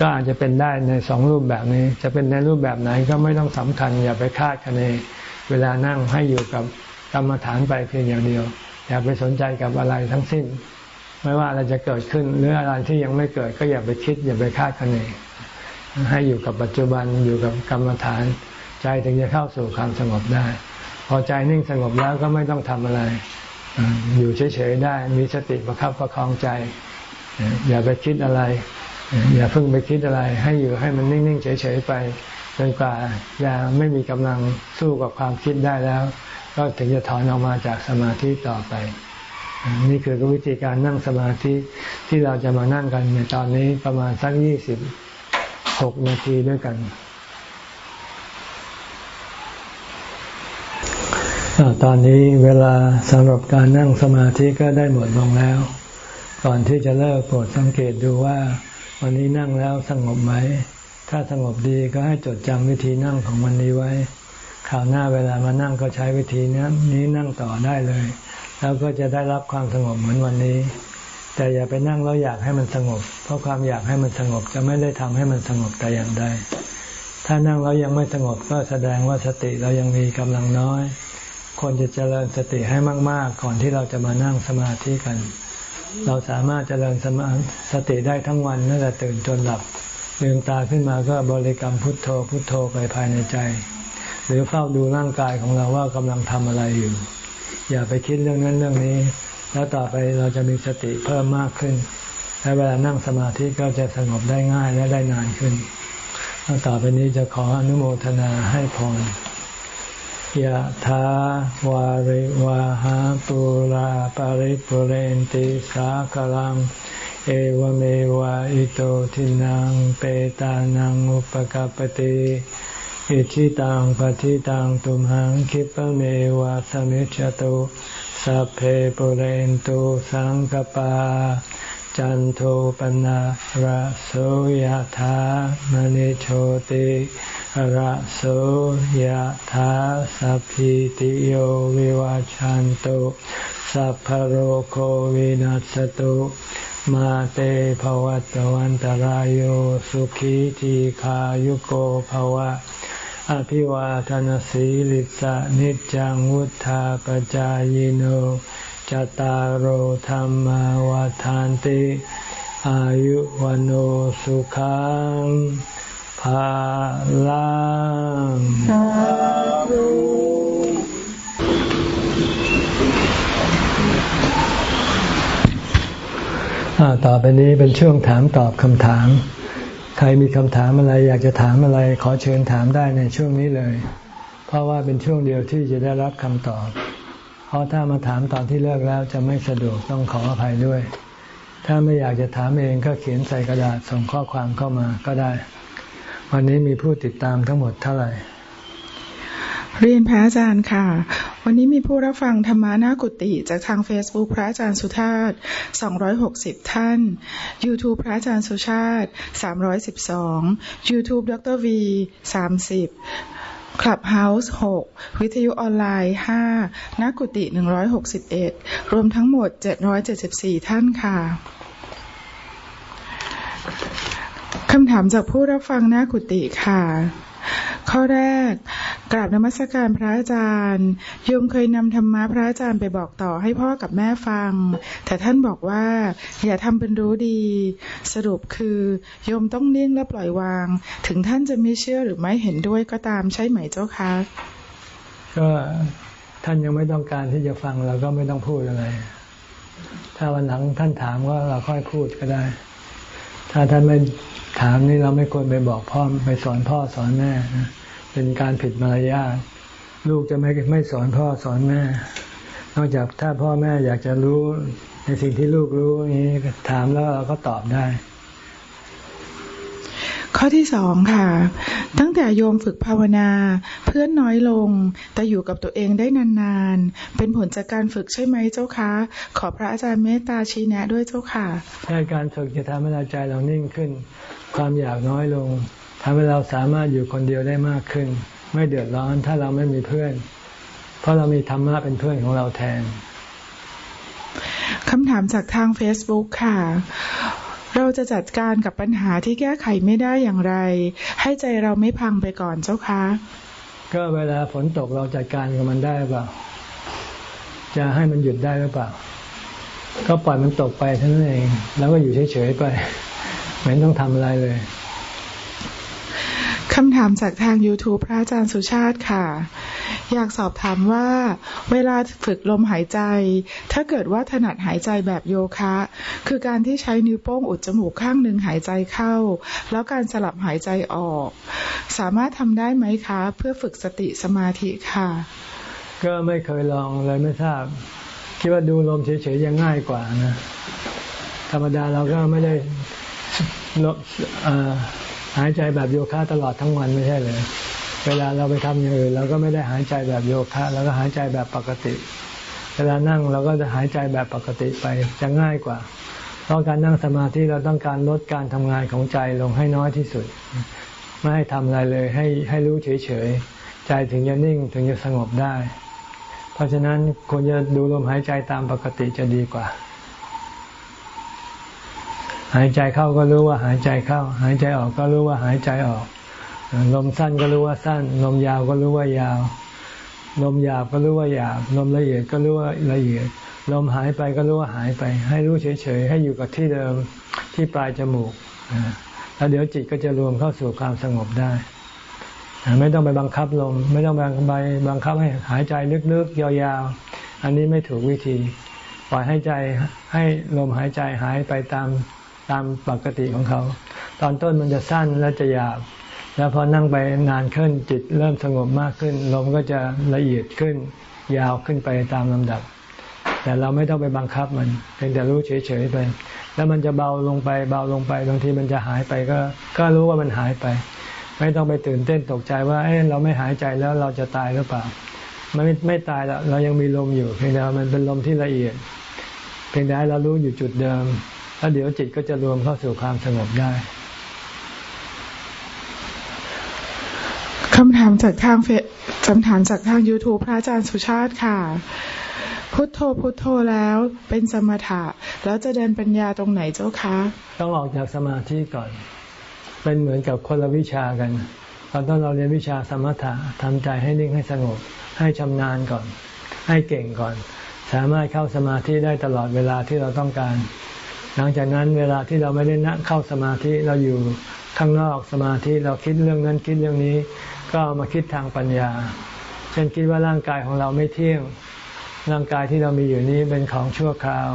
ก็อาจจะเป็นได้ในสองรูปแบบนี้ จะเป็นในรูปแบบไหนก็ไม่ต้องสำคัญ อย่าไปคาดคะเน เวลานั่งให้อยู่กับกรรมฐานไปเพียงอย่างเดียว อย่าไปสนใจกับอะไรทั้งสิ้น ไม่ว่าอะไรจะเกิดขึ้น หรืออะไรที่ยังไม่เกิดก็อย่าไปคิด อย่าไปคาดคะเนให้อยู่กับปัจจุบันอยู่กับกรรมฐาน ใจถึงจะเข้าสู่ความสงบได้ พอใจนิ่งสงบแล้วก็ไม่ต้องทำอะไร อยู่เฉยๆได้ มีสติประคับประคองใจ อย่าไปคิดอะไร อย่าเพิ่งไปคิดอะไร ให้อยู่ให้มันนิ่งๆเฉยๆไป จนกว่าจะไม่มีกำลังสู้กับความคิดได้แล้ว ก็ถึงจะถอนออกมาจากสมาธิต่อไป นี่คือวิธีการนั่งสมาธิที่เราจะมานั่งกันในตอนนี้ประมาณสักยี่สิบหกนาทีด้วยกันตอนนี้เวลาสำหรับการนั่งสมาธิก็ได้หมดลงแล้ว ก่อนที่จะเลิกโปรดสังเกตดูว่า วันนี้นั่งแล้วสงบไหม ถ้าสงบดีก็ให้จดจำวิธีนั่งของวันนี้ไว้คราวหน้าเวลามานั่งก็ใช้วิธีนี้นี้นั่งต่อได้เลย แล้วก็จะได้รับความสงบเหมือนวันนี้ แต่อย่าไปนั่งแล้วอยากให้มันสงบ เพราะความอยากให้มันสงบจะไม่ได้ทำให้มันสงบแต่อย่างใดถ้านั่งแล้วยังไม่สงบก็แสดงว่าสติเรายังมีกำลังน้อยควรจะเจริญสติให้มาก ๆ ก่อนที่เราจะมานั่งสมาธิกัน เราสามารถเจริญสมาสติได้ทั้งวันนั่นแหละตื่นจนหลับ ลืมตาขึ้นมาก็บริกรรมพุทโธพุทโธไปภายในใจ หรือเฝ้าดูร่างกายของเราว่ากำลังทำอะไรอยู่ อย่าไปคิดเรื่องนั้นเรื่องนี้ แล้วต่อไปเราจะมีสติเพิ่มมากขึ้นและเวลานั่งสมาธิก็จะสงบได้ง่ายและได้นานขึ้นต่อไปนี้จะขออนุโมทนาให้พรยะถาวาริวาหาปุราปาริปุเรนติสาคลัง เอวเมวะอิโตทินังเปตานังอุปกปติอิชิตังปฏิตังตุมหังคิปเมวะสมิจจตุสัพเพปุเรนตุสังกปา จันโทปนะระโสยธามณิโชติระโสยธาสัพพิติโยวิวาจันตุสัพพโรโควินัสตุ มาเตภวัตวันตารโยสุขีทีขายุโกภวะ อภิวาทนสีลิสะนิจังวุธาปจายโนจตารโหธรรมวาทานติ อายุวันโอสุขังภาลัง ต่อไปนี้เป็นช่วงถามตอบคำถาม ใครมีคำถามอะไร อยากจะถามอะไร ขอเชิญถามได้ในช่วงนี้เลย เพราะว่าเป็นช่วงเดียวที่จะได้รับคำตอบ เพราะถ้ามาถามตอนที่เลิกแล้วจะไม่สะดวกต้องขออภัยด้วย ถ้าไม่อยากจะถามเองก็เขียนใส่กระดาษส่งข้อความเข้ามาก็ได้ วันนี้มีผู้ติดตามทั้งหมดเท่าไหร่ เรียนพระอาจารย์ค่ะ วันนี้มีผู้รับฟังธรรมานากุติจากทาง Facebook พระอาจารย์สุชาติ 260 ท่าน YouTube พระอาจารย์สุชาติ 312 YouTube ดร V 30คลับเฮาส์6วิทยุออนไลน์5นักกุฏิ161 รวมทั้งหมด 774 ท่านค่ะ คำถามจากผู้รับฟังนักกุฏิค่ะ ข้อแรกกราบนมัสการพระอาจารย์โยมเคยนำธรรมะพระอาจารย์ไปบอกต่อให้พ่อกับแม่ฟัง แต่ท่านบอกว่า อย่าทำเป็นรู้ดี สรุปคือโยมต้องเนิ่งและปล่อยวาง ถึงท่านจะไม่เชื่อหรือไม่เห็นด้วยก็ตามใช่ไหมเจ้าคะก็ท่านยังไม่ต้องการที่จะฟังเราก็ไม่ต้องพูดอะไร ถ้าวันหลังท่านถามว่าเราค่อยพูดก็ได้ ถ้าท่านไม่ ถามนี่เราไม่ควรไปบอกพ่อไปสอนพ่อสอนแม่นะเป็นการผิดมารยาทลูกจะไม่ไม่สอนพ่อสอนแม่ นอกจากถ้าพ่อแม่อยากจะรู้ในสิ่งที่ลูกรู้นี้ถามแล้วเราก็ตอบได้ ข้อที่สองค่ะ ตั้งแต่โยมฝึกภาวนา เพื่อนน้อยลง แต่อยู่กับตัวเองได้นานๆ เป็นผลจากการฝึกใช่ไหมเจ้าคะ ขอพระอาจารย์เมตตาชี้แนะด้วยเจ้าค่ะใช่การฝึกจะทำให้เราใจเรานิ่งขึ้น ความอยากน้อยลงทำให้เราสามารถอยู่คนเดียวได้มากขึ้น ไม่เดือดร้อนถ้าเราไม่มีเพื่อน เพราะเรามีธรรมะเป็นเพื่อนของเราแทนคำถามจากทาง Facebook ค่ะ เราจะจัดการกับปัญหาที่แก้ไขไม่ได้อย่างไร ให้ใจเราไม่พังไปก่อนเจ้าคะ ก็เวลาฝนตกเราจัดการกับมันได้เปล่า จะให้มันหยุดได้หรือเปล่า ก็ปล่อยมันตกไปเท่านั้นเอง แล้วก็อยู่เฉยๆไป ไม่ต้องทำอะไรเลยคำถามจากทาง YouTube พระอาจารย์สุชาติค่ะ อยากสอบถามว่า เวลาฝึกลมหายใจ ถ้าเกิดว่าถนัดหายใจแบบโยคะ คือการที่ใช้นิ้วโป้งอุดจมูกข้างหนึ่งหายใจเข้า แล้วการสลับหายใจออก สามารถทำได้ไหมคะ เพื่อฝึกสติสมาธิค่ะ ก็ไม่เคยลองเลยไม่ทราบ คิดว่าดูลมเฉยๆยังง่ายกว่านะ ธรรมดาเราก็ไม่ได้ล หายใจแบบโยคะตลอดทั้งวันไม่ใช่เลยเวลาเราไปทำอย่างอื่นเราก็ไม่ได้หายใจแบบโยคะเราก็หายใจแบบปกติ เวลานั่งเราก็จะหายใจแบบปกติไปจะง่ายกว่า เพราะการนั่งสมาธิเราต้องการลดการทำงานของใจลงให้น้อยที่สุด ไม่ให้ทำอะไรเลยให้ให้รู้เฉยๆ ใจถึงจะนิ่งถึงจะสงบได้ เพราะฉะนั้นควรจะดูลมหายใจตามปกติจะดีกว่า หายใจเข้าก็รู้ว่าหายใจเข้า หายใจออกก็รู้ว่าหายใจออก ลมสั้นก็รู้ว่าสั้น ลมยาวก็รู้ว่ายาว ลมหยาบก็รู้ว่าหยาบ ลมละเอียดก็รู้ว่าละเอียด ลมหายไปก็รู้ว่าหายไป ให้รู้เฉยๆ ให้อยู่กับที่เดิมที่ปลายจมูก แล้วเดี๋ยวจิตก็จะรวมเข้าสู่ความสงบได้ ไม่ต้องไปบังคับลม ไม่ต้องไปบังคับให้หายใจลึกๆ ยาวๆ อันนี้ไม่ถูกวิธี ปล่อยให้ใจให้ลมหายใจหายไปตาม ตามปกติของเขา ตอนต้นมันจะสั้นและจะหยาบ แล้วพอนั่งไปนานขึ้นจิตเริ่มสงบมากขึ้น ลมก็จะละเอียดขึ้น ยาวขึ้นไปตามลำดับ แต่เราไม่ต้องไปบังคับมันเพียงแต่รู้เฉยๆไป แล้วมันจะเบาลงไปเบาลงไปบางทีมันจะหายไปก็ ก็รู้ว่ามันหายไป ไม่ต้องไปตื่นเต้นตกใจว่าเอ้เราไม่หายใจแล้วเราจะตายหรือเปล่าไม่ไม่ตายแล้วเรายังมีลมอยู่เพียงแต่มันเป็นลมที่ละเอียด เพียงแต่เรารู้อยู่จุดเดิม แล้วเดี๋ยวจิตก็จะรวมเข้าสู่ความสงบได้คำถามจากทางเฟซคำถามจากทาง YouTube พระอาจารย์สุชาติค่ะ พุทโธพุทโธแล้วเป็นสมถะ แล้วจะเดินปัญญาตรงไหนเจ้าคะ ต้องออกจากสมาธิก่อน เป็นเหมือนกับคนละวิชากัน ตอนต้นเราเรียนวิชาสมถะทำใจให้นิ่งให้สงบ ให้ชำนาญก่อน ให้เก่งก่อน สามารถเข้าสมาธิได้ตลอดเวลาที่เราต้องการ หลังจากนั้นเวลาที่เราไม่ได้นั่งเข้าสมาธิเราอยู่ข้างนอกสมาธิเราคิดเรื่องนั้นคิดเรื่องนี้ ก็มาคิดทางปัญญา เช่นคิดว่าร่างกายของเราไม่เที่ยง ร่างกายที่เรามีอยู่นี้เป็นของชั่วคราว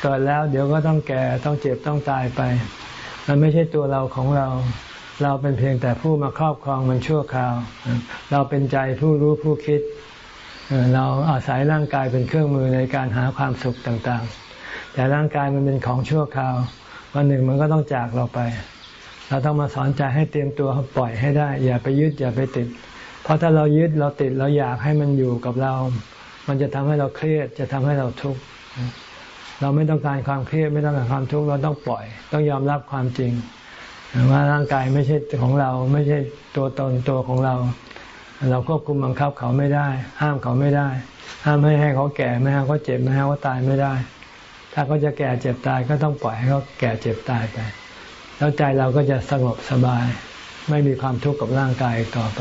เกิดแล้วเดี๋ยวก็ต้องแก่ต้องเจ็บต้องตายไป มันไม่ใช่ตัวเราของเรา เราเป็นเพียงแต่ผู้มาครอบครองมันชั่วคราว เราเป็นใจผู้รู้ผู้คิด เราอาศัยร่างกายเป็นเครื่องมือในการหาความสุขต่างๆ แต่ร่างกายมันเป็นของชั่วคราว วันหนึ่งมันก็ต้องจากเราไป เราต้องมาสอนใจให้เตรียมตัวปล่อยให้ได้ อย่าไปยึดอย่าไปติด เพราะถ้าเรายึดเราติดเราอยากให้มันอยู่กับเรา มันจะทำให้เราเครียดจะทำให้เราทุกข์เราไม่ต้องการความเครียดไม่ต้องการความทุกข์เราต้องปล่อย ต้องยอมรับความจริงว่าร่างกายไม่ใช่ของเราไม่ใช่ตัวตนตัวของเรา เราควบคุมบังคับเขาไม่ได้ ห้ามเขาไม่ได้ ห้ามไม่ให้เขาแก่ไม่ให้เขาเจ็บไม่ให้เขาตายไม่ได้ ถ้าเขาจะแก่เจ็บตายก็ต้องปล่อยให้เขาแก่เจ็บตายไป แล้วใจเราก็จะสงบสบาย ไม่มีความทุกข์กับร่างกายต่อไป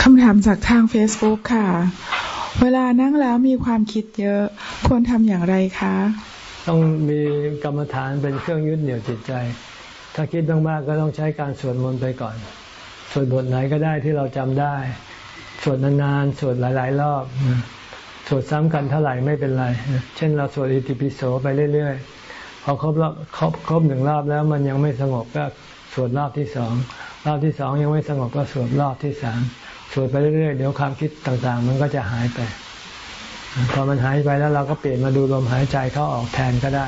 คำถามจากทาง Facebook ค่ะ เวลานั่งแล้วมีความคิดเยอะ ควรทำอย่างไรคะ ต้องมีกรรมฐานเป็นเครื่องยึดเหนี่ยวจิตใจ ถ้าคิดมากๆก็ต้องใช้การสวดมนต์ไปก่อน สวดบทไหนก็ได้ที่เราจำได้ สวดนานๆ สวดหลาย ๆ รอบ สวดซ้ำกันเท่าไหร่ไม่เป็นไร เช่นเราสวดอิติปิโสไปเรื่อยๆพอครบรอบครบครบหนึ่งรอบแล้วมันยังไม่สงบก็สวดรอบที่สองรอบที่สองยังไม่สงบก็สวดรอบที่สามสวดไปเรื่อยๆเดี๋ยวความคิดต่างๆ มันก็จะหายไป พอมันหายไปแล้วเราก็เปลี่ยนมาดูลมหายใจเข้าออกแทนก็ได้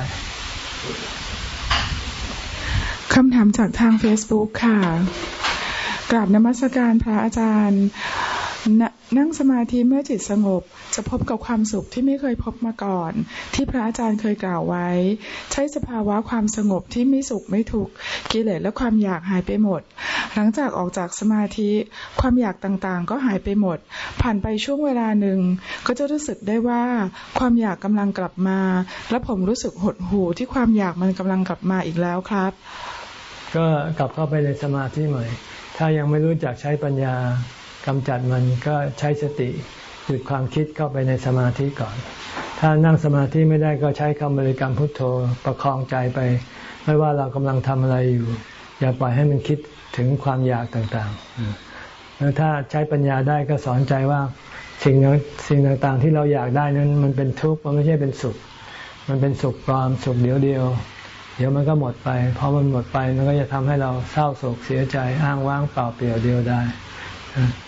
คำถามจากทาง Facebook ค่ะ กราบนมัสการพระอาจารย์นั่งสมาธิเมื่อจิตสงบ จะพบกับความสุขที่ไม่เคยพบมาก่อน ที่พระอาจารย์เคยกล่าวไว้ ใช้สภาวะความสงบที่ไม่สุขไม่ทุกข์กิเลสและความอยากหายไปหมด หลังจากออกจากสมาธิ ความอยากต่างๆ ก็หายไปหมด ผ่านไปช่วงเวลาหนึ่ง ก็จะรู้สึกได้ว่า ความอยากกำลังกลับมา และผมรู้สึกหดหู่ที่ความอยากมันกำลังกลับมาอีกแล้วครับ ก็กลับเข้าไปในสมาธิใหม่ ถ้ายังไม่รู้จักใช้ปัญญากำจัดมันก็ใช้สติ หยุดความคิดเข้าไปในสมาธิก่อน ถ้านั่งสมาธิไม่ได้ก็ใช้คำบริกรรมพุทโธประคองใจไป ไม่ว่าเรากำลังทำอะไรอยู่ อย่าปล่อยให้มันคิดถึงความอยากต่างๆแล้วถ้าใช้ปัญญาได้ก็สอนใจว่าสิ่งสิ่งต่างๆ ที่เราอยากได้นั้น มันเป็นทุกข์มันไม่ใช่เป็นสุข มันเป็นสุขปลอมสุขเดียวเดียวเดี๋ยวมันก็หมดไปพอมันหมดไปมันก็จะทำให้เราเศร้าโศกเสียใจอ้างว้างเปล่าเปลี่ยวเดียวได้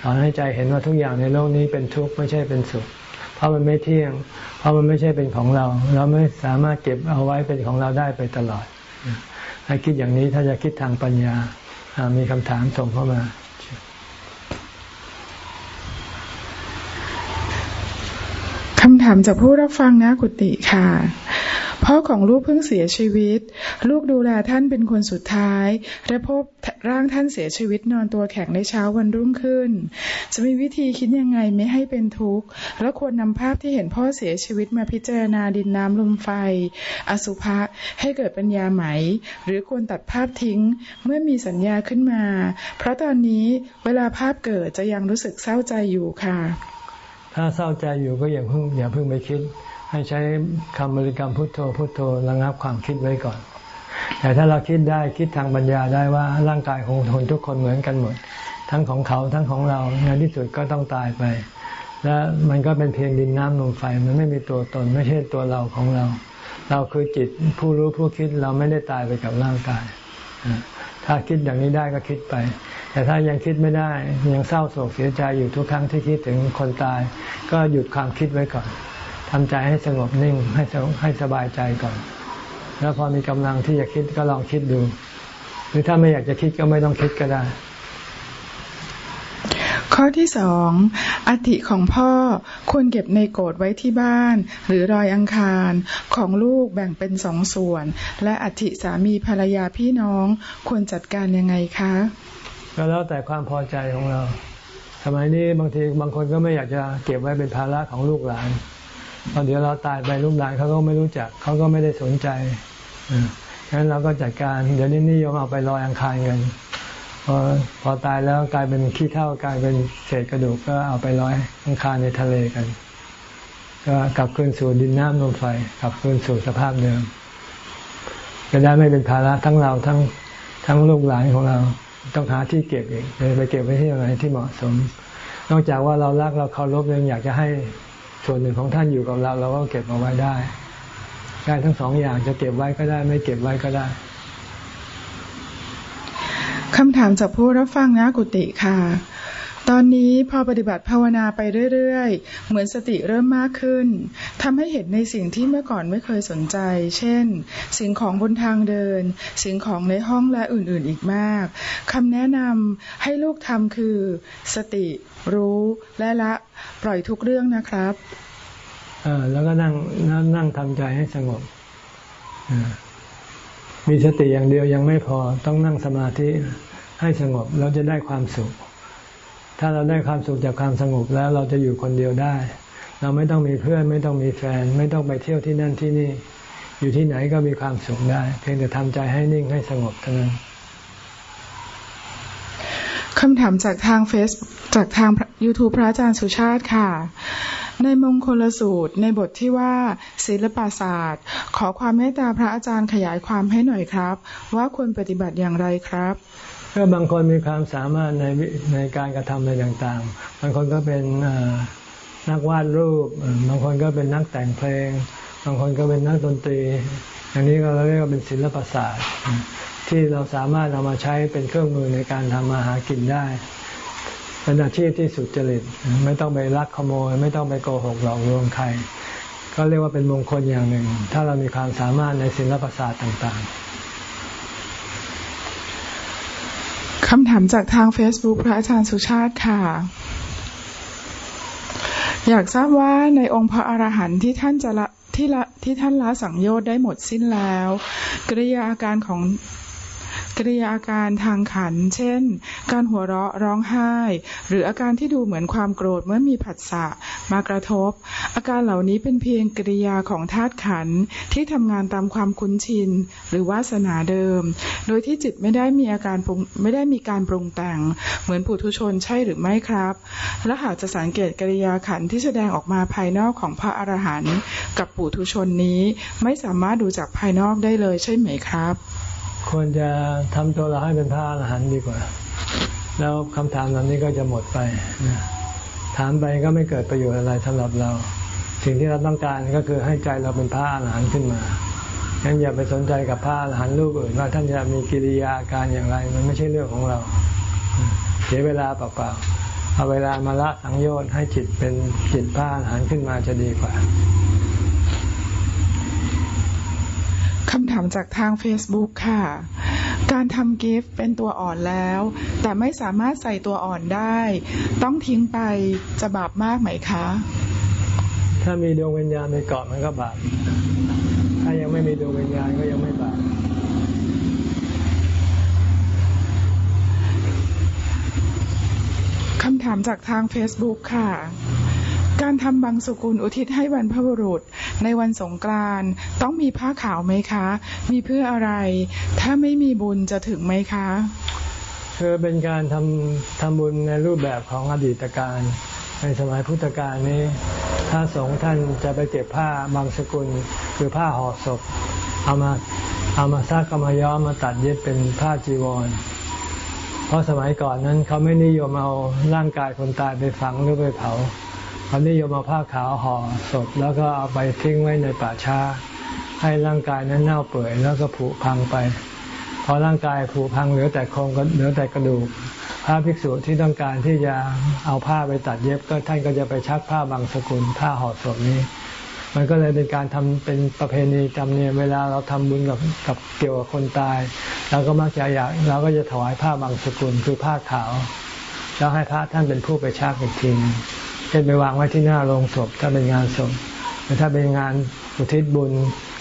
สอนให้ใจเห็นว่าทุกอย่างในโลกนี้เป็นทุกข์ไม่ใช่เป็นสุข เพราะมันไม่เที่ยง เพราะมันไม่ใช่เป็นของเรา เราไม่สามารถเก็บเอาไว้เป็นของเราได้ไปตลอดให้คิดอย่างนี้ถ้าจะคิดทางปัญญามีคำถามส่งเข้ามาคำถามจากผู้รับฟังนะกุติค่ะ พ่อของลูกเพิ่งเสียชีวิต ลูกดูแลท่านเป็นคนสุดท้าย และพบร่างท่านเสียชีวิตนอนตัวแข็งในเช้าวันรุ่งขึ้น จะมีวิธีคิดยังไงไม่ให้เป็นทุกข์ และควรนำภาพที่เห็นพ่อเสียชีวิตมาพิจารณาดินน้ำลมไฟ อสุภะให้เกิดปัญญาไหม หรือควรตัดภาพทิ้งเมื่อมีสัญญาขึ้นมา เพราะตอนนี้เวลาภาพเกิดจะยังรู้สึกเศร้าใจอยู่ค่ะ ถ้าเศร้าใจอยู่ก็อย่าเพิ่งอย่าเพิ่งไปคิด ให้ใช้คำบริกรรมพุทโธพุทโธระงับความคิดไว้ก่อน แต่ถ้าเราคิดได้คิดทางปัญญาได้ว่าร่างกายของคนทุกคนเหมือนกันหมด ทั้งของเขาทั้งของเราในที่สุดก็ต้องตายไป และมันก็เป็นเพียงดินน้ำลมไฟมันไม่มีตัวตน ไม่ใช่ตัวเราของเรา เราคือจิตผู้รู้ผู้คิดเราไม่ได้ตายไปกับร่างกายถถ้าคิดอย่างนี้ได้ก็คิดไป แต่ถ้ายังคิดไม่ได้ยังเศร้าโศกเสียใจอยู่ทุกครั้งที่คิดถึงคนตาย ก็หยุดความคิดไว้ก่อน ทำใจให้สงบนิ่งให้ให้สบายใจก่อน แล้วพอมีกำลังที่จะคิดก็ลองคิดดู หรือถ้าไม่อยากจะคิดก็ไม่ต้องคิดก็ได้ ข้อที่สองอธิของพ่อควรเก็บในโกดไว้ที่บ้าน หรือรอยอังคารของลูกแบ่งเป็นสองส่วน และอธิสามีภรรยาพี่น้องควรจัดการยังไงคะก็แล้วแต่ความพอใจของเราสมัยนี้บางทีบางคนก็ไม่อยากจะเก็บไว้เป็นภาระของลูกหลาน พอเดี๋ยวเราตายไปลูกหลานเขาก็ไม่รู้จักเขาก็ไม่ได้สนใจงั้นเราก็จัดการเดี๋ยวนี้นิยมเอาไปลอยอังคารกันพอพอตายแล้วกลายเป็นขี้เท่ากลายเป็นเศษกระดูกก็เอาไปลอยอังคารในทะเลกัน ก็กลับคืนสู่ดินน้ำลมไฟกลับคืนสู่สภาพเดิมจะได้ไม่เป็นภาระทั้งเราทั้งทั้งลูกหลานของเราต้องหาที่เก็บเองไปเก็บไว้ที่ไหนที่เหมาะสม นอกจากว่าเรารักเราเคารพยังอยากจะให้ ส่วนหนึ่งของท่านอยู่กับเราเราก็เก็บเอาไว้ได้ได้ทั้งสองอย่างจะเก็บไว้ก็ได้ ไม่เก็บไว้ก็ได้คำถามจากผู้รับฟังนะกุติค่ะ ตอนนี้พอปฏิบัติภาวนาไปเรื่อยๆ เหมือนสติเริ่มมากขึ้นทำให้เห็นในสิ่งที่เมื่อก่อนไม่เคยสนใจ เช่น สิ่งของบนทางเดิน สิ่งของในห้องและอื่นๆอีกมากคำแนะนำให้ลูกทำคือ สติรู้และละปล่อยทุกเรื่องนะครับเออแล้วก็นั่งนั่งทำใจให้สงบมีสติอย่างเดียวยังไม่พอต้องนั่งสมาธิให้สงบเราจะได้ความสุข ถ้าเราได้ความสุขจากความสงบแล้วเราจะอยู่คนเดียวได้ เราไม่ต้องมีเพื่อนไม่ต้องมีแฟน ไม่ต้องไปเที่ยวที่นั่นที่นี่ อยู่ที่ไหนก็มีความสุขได้ เพียงแต่ทำใจให้นิ่งให้สงบเท่านั้นคำถามจากทางเฟซจากทาง YouTube พระอาจารย์สุชาติค่ะ ในมงคลสูตรในบทที่ว่าศิลปศาสตร์ ขอความเมตตาพระอาจารย์ขยายความให้หน่อยครับ ว่าควรปฏิบัติอย่างไรครับ ก็บางคนมีความสามารถในในการกระทำอะไรต่างๆ บางคนก็เป็นนักวาดรูป บางคนก็เป็นนักแต่งเพลง บางคนก็เป็นนักดนตรี อย่างนี้ก็เราเรียกว่าเป็นศิลปศาสตร์ ที่เราสามารถเอามาใช้เป็นเครื่องมือในการทำมาหากินได้ เป็นอาชีพที่สุจริต ไม่ต้องไปลักขโมย ไม่ต้องไปโกหกหลอกลวงใคร ก็เรียกว่าเป็นมงคลอย่างหนึ่ง ถ้าเรามีความสามารถในศิลปศาสตร์ต่างๆ คำถามจากทาง Facebook พระอาจารย์สุชาติค่ะ อยากทราบว่าในองค์พระอรหันต์ที่ท่านจะละที่ละที่ท่านละสังโยชน์ได้หมดสิ้นแล้ว กริยาอาการของ กริยาอาการทางขัน เช่น การหัวเราะร้องไห้ หรืออาการที่ดูเหมือนความโกรธเมื่อมีผัสสะมากระทบ อาการเหล่านี้เป็นเพียงกริยาของธาตุขันที่ทำงานตามความคุ้นชิน หรือวาสนาเดิม โดยที่จิตไม่ได้มีอาการปรุงไม่ได้มีการปรุงแต่ง เหมือนปุถุชนใช่หรือไม่ครับ และหากจะสังเกตกริยาขันที่แสดงออกมาภายนอกของพระอรหันต์กับปุถุชนนี้ไม่สามารถดูจากภายนอกได้เลยใช่ไหมครับ ควรจะทำตัวเราให้เป็นพระอรหันต์ดีกว่า แล้วคำถามเหล่านี้ก็จะหมดไป ถามไปก็ไม่เกิดประโยชน์อะไรสำหรับเรา สิ่งที่เราต้องการก็คือให้ใจเราเป็นพระอรหันต์ขึ้นมางั้นอย่าไปสนใจกับพระอรหันต์รูปอื่นว่าท่านจะมีกิริยาการอย่างไร มันไม่ใช่เรื่องของเรา เสียเวลาเปล่าๆเอาเวลามาละสังโยชน์ให้จิตเป็นจิตพระอรหันต์ขึ้นมาจะดีกว่า คำถามจากทาง Facebook ค่ะ การทำกิฟต์เป็นตัวอ่อนแล้ว แต่ไม่สามารถใส่ตัวอ่อนได้ ต้องทิ้งไปจะบาปมากไหมคะ ถ้ามีดวงวิญญาณในเกาะมันก็บาป ถ้ายังไม่มีดวงวิญญาณก็ยังไม่บาปคำถามจากทาง Facebook ค่ะ การทำบางสุกุลอุทิศให้บรรพบุรุษ ในวันสงกรานต์ต้องมีผ้าขาวไหมคะ มีเพื่ออะไร ถ้าไม่มีบุญจะถึงไหมคะคือเป็นการทำทำบุญในรูปแบบของอดีตการในสมัยพุทธกาลนี้ ถ้าสงฆ์ท่านจะไปเก็บผ้าบางสกุลคือผ้าห่อศพเอามาเอามาซักเอามาย้อมมาตัดเย็บเป็นผ้าจีวร เพราะสมัยก่อนนั้นเขาไม่นิยมเอาร่างกายคนตายไปฝังหรือไปเผา เขานิยมเอาผ้าขาวห่อศพแล้วก็เอาไปทิ้งไว้ในป่าช้า ให้ร่างกายนั้นเน่าเปื่อยแล้วก็ผุพังไป พอร่างกายผุพังเหลือแต่โครงก็เหลือแต่กระดูกพระภิกษุที่ต้องการที่จะเอาผ้าไปตัดเย็บก็ท่านก็จะไปชักผ้าบางสกุลผ้าห่อศพนี้ มันก็เลยเป็นการทำเป็นประเพณีจำเนียมเวลาเราทำบุญกับกับเกี่ยวกับคนตายเราก็มักจะอยากเราก็จะถวายผ้าบางสกุลคือผ้าขาว แล้วให้พระท่านเป็นผู้ไปชักอีกที เช่นไปวางไว้ที่หน้าโรงศพ ถ้าเป็นงานศพแต่ถ้าเป็นงานอุทิศบุญ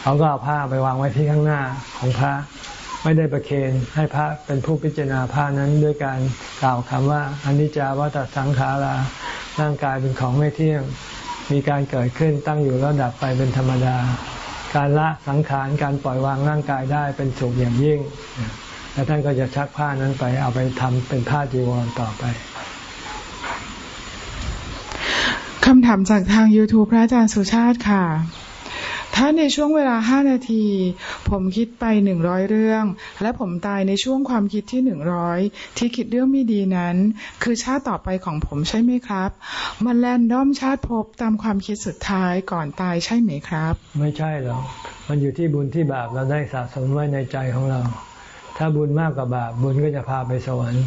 เขาก็เอาผ้าไปวางไว้ที่ข้างหน้าของพระ ไม่ได้ประเคนให้พระเป็นผู้พิจารณาผ้านั้นด้วยการกล่าวคำว่าอนิจจาวัตสังขาราร่างกายเป็นของไม่เที่ยงมีการเกิดขึ้นตั้งอยู่แล้วดับไปเป็นธรรมดา การละสังขารการปล่อยวางร่างกายได้เป็นสุขอย่างยิ่ง แล้วท่านก็จะชักผ้านั้นไปเอาไปทำเป็นผ้าจีวรต่อไป คำถามจากทาง YouTube พระอาจารย์สุชาติค่ะ ถ้าในช่วงเวลาห้านาที ผมคิดไปหนึ่งร้อยเรื่อง และผมตายในช่วงความคิดที่หนึ่งร้อยที่คิดเรื่องไม่ดีนั้น คือชาติต่อไปของผมใช่ไหมครับ มันแลนด้อมชาติพบตามความคิดสุดท้ายก่อนตายใช่ไหมครับ ไม่ใช่หรอกมันอยู่ที่บุญที่บาปเราได้สะสมไว้ในใจของเรา ถ้าบุญมากกว่าบาปบุญก็จะพาไปสวรรค์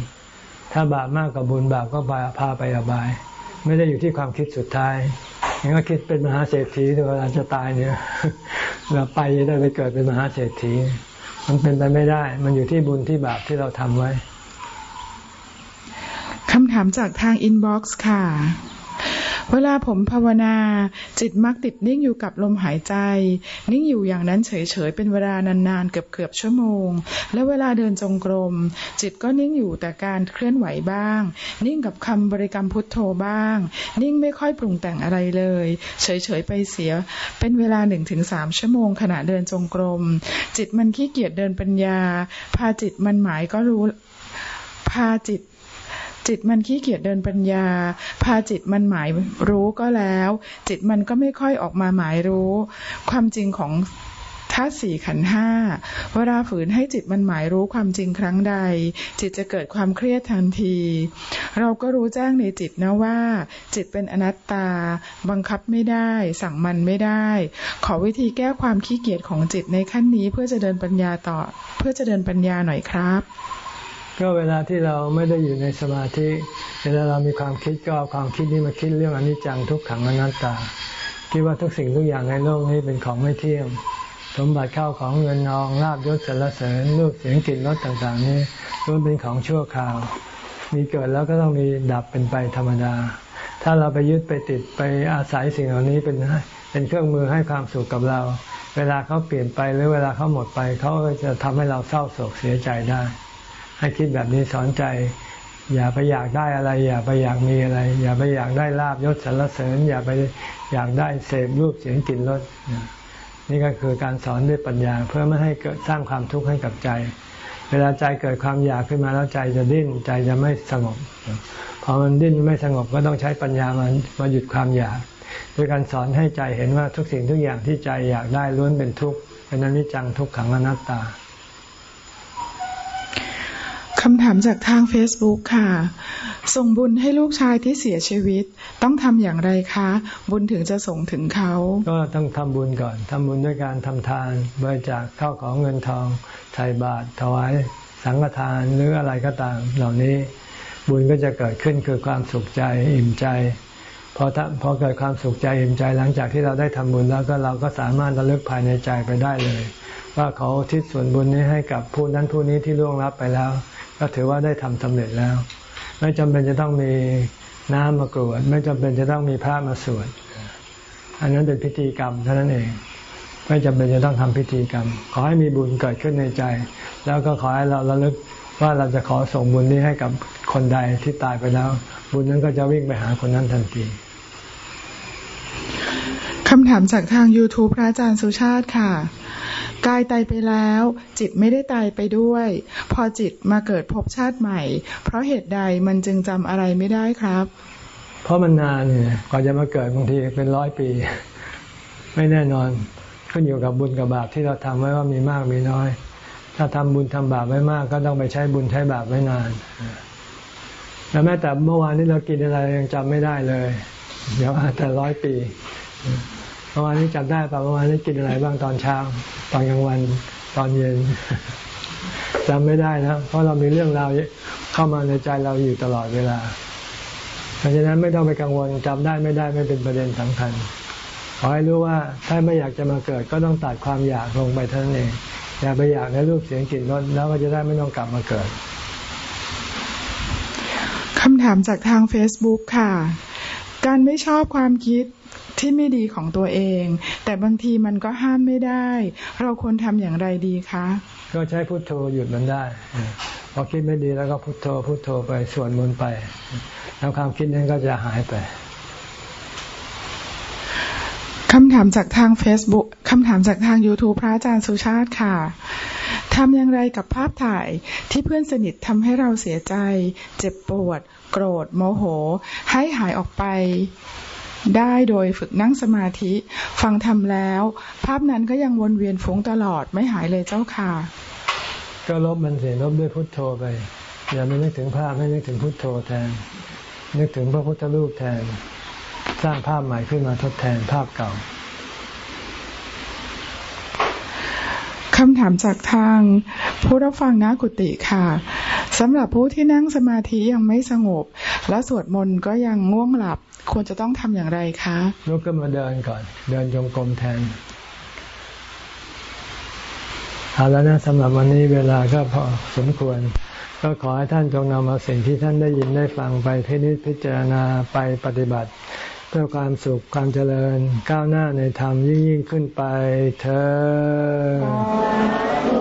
ถ้าบาปมากกว่าบุญบาปก็พาไปอบาย ไม่ได้อยู่ที่ความคิดสุดท้ายอย่างก็คิดเป็นมหาเศรษฐีเวลาจะตายเนี่ยเราไปจะได้ไปเกิดเป็นมหาเศรษฐี มันเป็นไปไม่ได้ มันอยู่ที่บุญที่บาปที่เราทำไว้คำถามจากทางอินบ็อกซ์ค่ะ เวลาผมภาวนา จิตมักติดนิ่งอยู่กับลมหายใจ นิ่งอยู่อย่างนั้นเฉยๆ เป็นเวลานานๆ เกือบเกือบชั่วโมง และเวลาเดินจงกรม จิตก็นิ่งอยู่แต่การเคลื่อนไหวบ้าง นิ่งกับคำบริกรรมพุทโธบ้าง นิ่งไม่ค่อยปรุงแต่งอะไรเลย เฉยๆ ไปเสีย เป็นเวลาหนึ่งถึงสามชั่วโมงขณะเดินจงกรม จิตมันขี้เกียจเดินปัญญา พาจิตมันหมายก็รู้พาจิต จิตมันขี้เกียจเดินปัญญา พาจิตมันหมายรู้ก็แล้ว จิตมันก็ไม่ค่อยออกมาหมายรู้ ความจริงของธาตุสี่ขันห้าเวลาฝืนให้จิตมันหมายรู้ความจริงครั้งใด จิตจะเกิดความเครียดทันที เราก็รู้แจ้งในจิตนะว่า จิตเป็นอนัตตา บังคับไม่ได้ สั่งมันไม่ได้ ขอวิธีแก้ความขี้เกียจของจิตในขั้นนี้เพื่อจะเดินปัญญาต่อ เพื่อจะเดินปัญญาหน่อยครับ ก็เวลาที่เราไม่ได้อยู่ในสมาธิเวลาเรามีความคิดก็เอาความคิดนี้มาคิดเรื่องอนิจจังทุกขังอนัตตา คิดว่าทุกสิ่งทุกอย่างในโลกนี้เป็นของไม่เที่ยงสมบัติเข้าของเงินนองลาบยศสรรเสริญรูปเสียงกลิ่นรสต่างๆ นี้ล้วนเป็นของชั่วคราว มีเกิดแล้วก็ต้องมีดับเป็นไปธรรมดา ถ้าเราไปยึดไปติดไปอาศัยสิ่งเหล่านี้เป็นเป็นเครื่องมือให้ความสุขกับเรา เวลาเขาเปลี่ยนไปหรือเวลาเขาหมดไปเขาก็จะทำให้เราเศร้าโศกเสียใจได้ ให้คิดแบบนี้สอนใจ อย่าไปอยากได้อะไร อย่าไปอยากมีอะไร อย่าไปอยากได้ลาบยศสรรเสริญ อย่าไปอยากได้เสพรูปเสียงกลิ่นรสนี่ก็คือการสอนด้วยปัญญา เพื่อไม่ให้เกิดสร้างความทุกข์ให้กับใจ เวลาใจเกิดความอยากขึ้นมาแล้วใจจะดิ้นใจจะไม่สงบ พอมันดิ้นไม่สงบก็ต้องใช้ปัญญามันมาหยุดความอยากด้วยการสอนให้ใจเห็นว่าทุกสิ่งทุกอย่างที่ใจอยากได้ล้วนเป็นทุกข์เป็นอนิจจังทุกขังอนัตตา คำถามจากทาง Facebook ค่ะ ส่งบุญให้ลูกชายที่เสียชีวิต ต้องทำอย่างไรคะ บุญถึงจะส่งถึงเขา ก็ต้องทำบุญก่อนทำบุญด้วยการทำทานบริจาคเข้าของเงินทองใส่บาตรถวายสังฆทานหรืออะไรก็ตาม เหล่านี้บุญก็จะเกิดขึ้นคือความสุขใจอิ่มใจพอพอเกิดความสุขใจอิ่มใจหลังจากที่เราได้ทำบุญแล้วก็เราก็สามารถระลึกภายในใจไปได้เลย ว่าเขาทิศส่วนบุญนี้ให้กับผู้นั้นผู้นี้ที่ล่วงลับไปแล้ว ก็ถือว่าได้ทำสำเร็จแล้ว ไม่จำเป็นจะต้องมีน้ำมากรวด ไม่จำเป็นจะต้องมีพระมาสวดอันนั้นเป็นพิธีกรรมเท่านั้นเอง ไม่จำเป็นจะต้องทำพิธีกรรม ขอให้มีบุญเกิดขึ้นในใจ แล้วก็ขอให้เราระลึกว่าเราจะขอส่งบุญนี้ให้กับคนใดที่ตายไปแล้ว บุญนั้นก็จะวิ่งไปหาคนนั้นทันที คำถามจากทาง YouTube พระอาจารย์สุชาติค่ะ กายตายไปแล้ว จิตไม่ได้ตายไปด้วย พอจิตมาเกิดภพชาติใหม่ เพราะเหตุใดมันจึงจำอะไรไม่ได้ครับ เพราะมันนานเนี่ยก่อนจะมาเกิดบางทีเป็นร้อยปี ไม่แน่นอนขึ้นอยู่กับบุญกับบาปที่เราทำไว้ว่ามีมากมีน้อย ถ้าทำบุญทำบาปไว้มาก ก็ต้องไปใช้บุญใช้บาปไว้นานแล้วแม้แต่เมื่อวานนี้เรากินอะไรยังจำไม่ได้เลย เดี๋ยวแต่ร้อยปี เมื่อวานนี้จำได้ป่ะเมื่อวานนี้กินอะไรบ้างตอนเช้า ตอนกลางวันตอนเย็นจำไม่ได้นะ เพราะเรามีเรื่องราวเข้ามาในใจเราอยู่ตลอดเวลา เพราะฉะนั้นไม่ต้องไปกังวลจำได้ไม่ได้ไม่เป็นประเด็นสำคัญ ขอให้รู้ว่าถ้าไม่อยากจะมาเกิดก็ต้องตัดความอยากลงไปเท่านั้นเองอย่าไปอยากในรูปเสียงกลิ่นรสแล้วก็จะได้ไม่ต้องกลับมาเกิดคำถามจากทาง Facebook ค่ะ การไม่ชอบความคิด ที่ไม่ดีของตัวเอง แต่บางทีมันก็ห้ามไม่ได้ เราควรทำอย่างไรดีคะ ก็ใช้พุทโธหยุดมันได้พอคิดไม่ดีแล้วก็พุทโธพุทโธไปสวดมนต์ไป แล้วความคิดนั้นก็จะหายไปคำถามจากทาง Facebook คำถามจากทาง YouTube พระอาจารย์สุชาติค่ะทำอย่างไรกับภาพถ่ายที่เพื่อนสนิททำให้เราเสียใจ เจ็บปวด โกรธ โมโห ให้หายออกไป ได้โดยฝึกนั่งสมาธิ ฟังทำแล้ว ภาพนั้นก็ยังวนเวียนฟุ้งตลอดไม่หายเลยเจ้าค่ะ ก็ลบมันเสียลบด้วยพุทโธไป อย่าไม่นึกถึงภาพให้นึกถึงพุทโธแทน นึกถึงพระพุทธรูปแทน สร้างภาพใหม่ขึ้นมาทดแทนภาพเก่าคำถามจากทางผู้รับฟังนากุติค่ะสำหรับผู้ที่นั่งสมาธิยังไม่สงบ และสวดมนต์ก็ยังง่วงหลับ ควรจะต้องทำอย่างไรคะลุกขึ้นมาเดินก่อน เดินจงกรมแทนเอาแล้วนะสำหรับวันนี้เวลาก็พอสมควร ก็ขอให้ท่านจงนำเอาสิ่งที่ท่านได้ยินได้ฟังไปพิจิตพิจารณาไปปฏิบัติ เพื่อความสุขความเจริญก้าวหน้าในธรรมยิ่งยิ่งขึ้นไปเธอ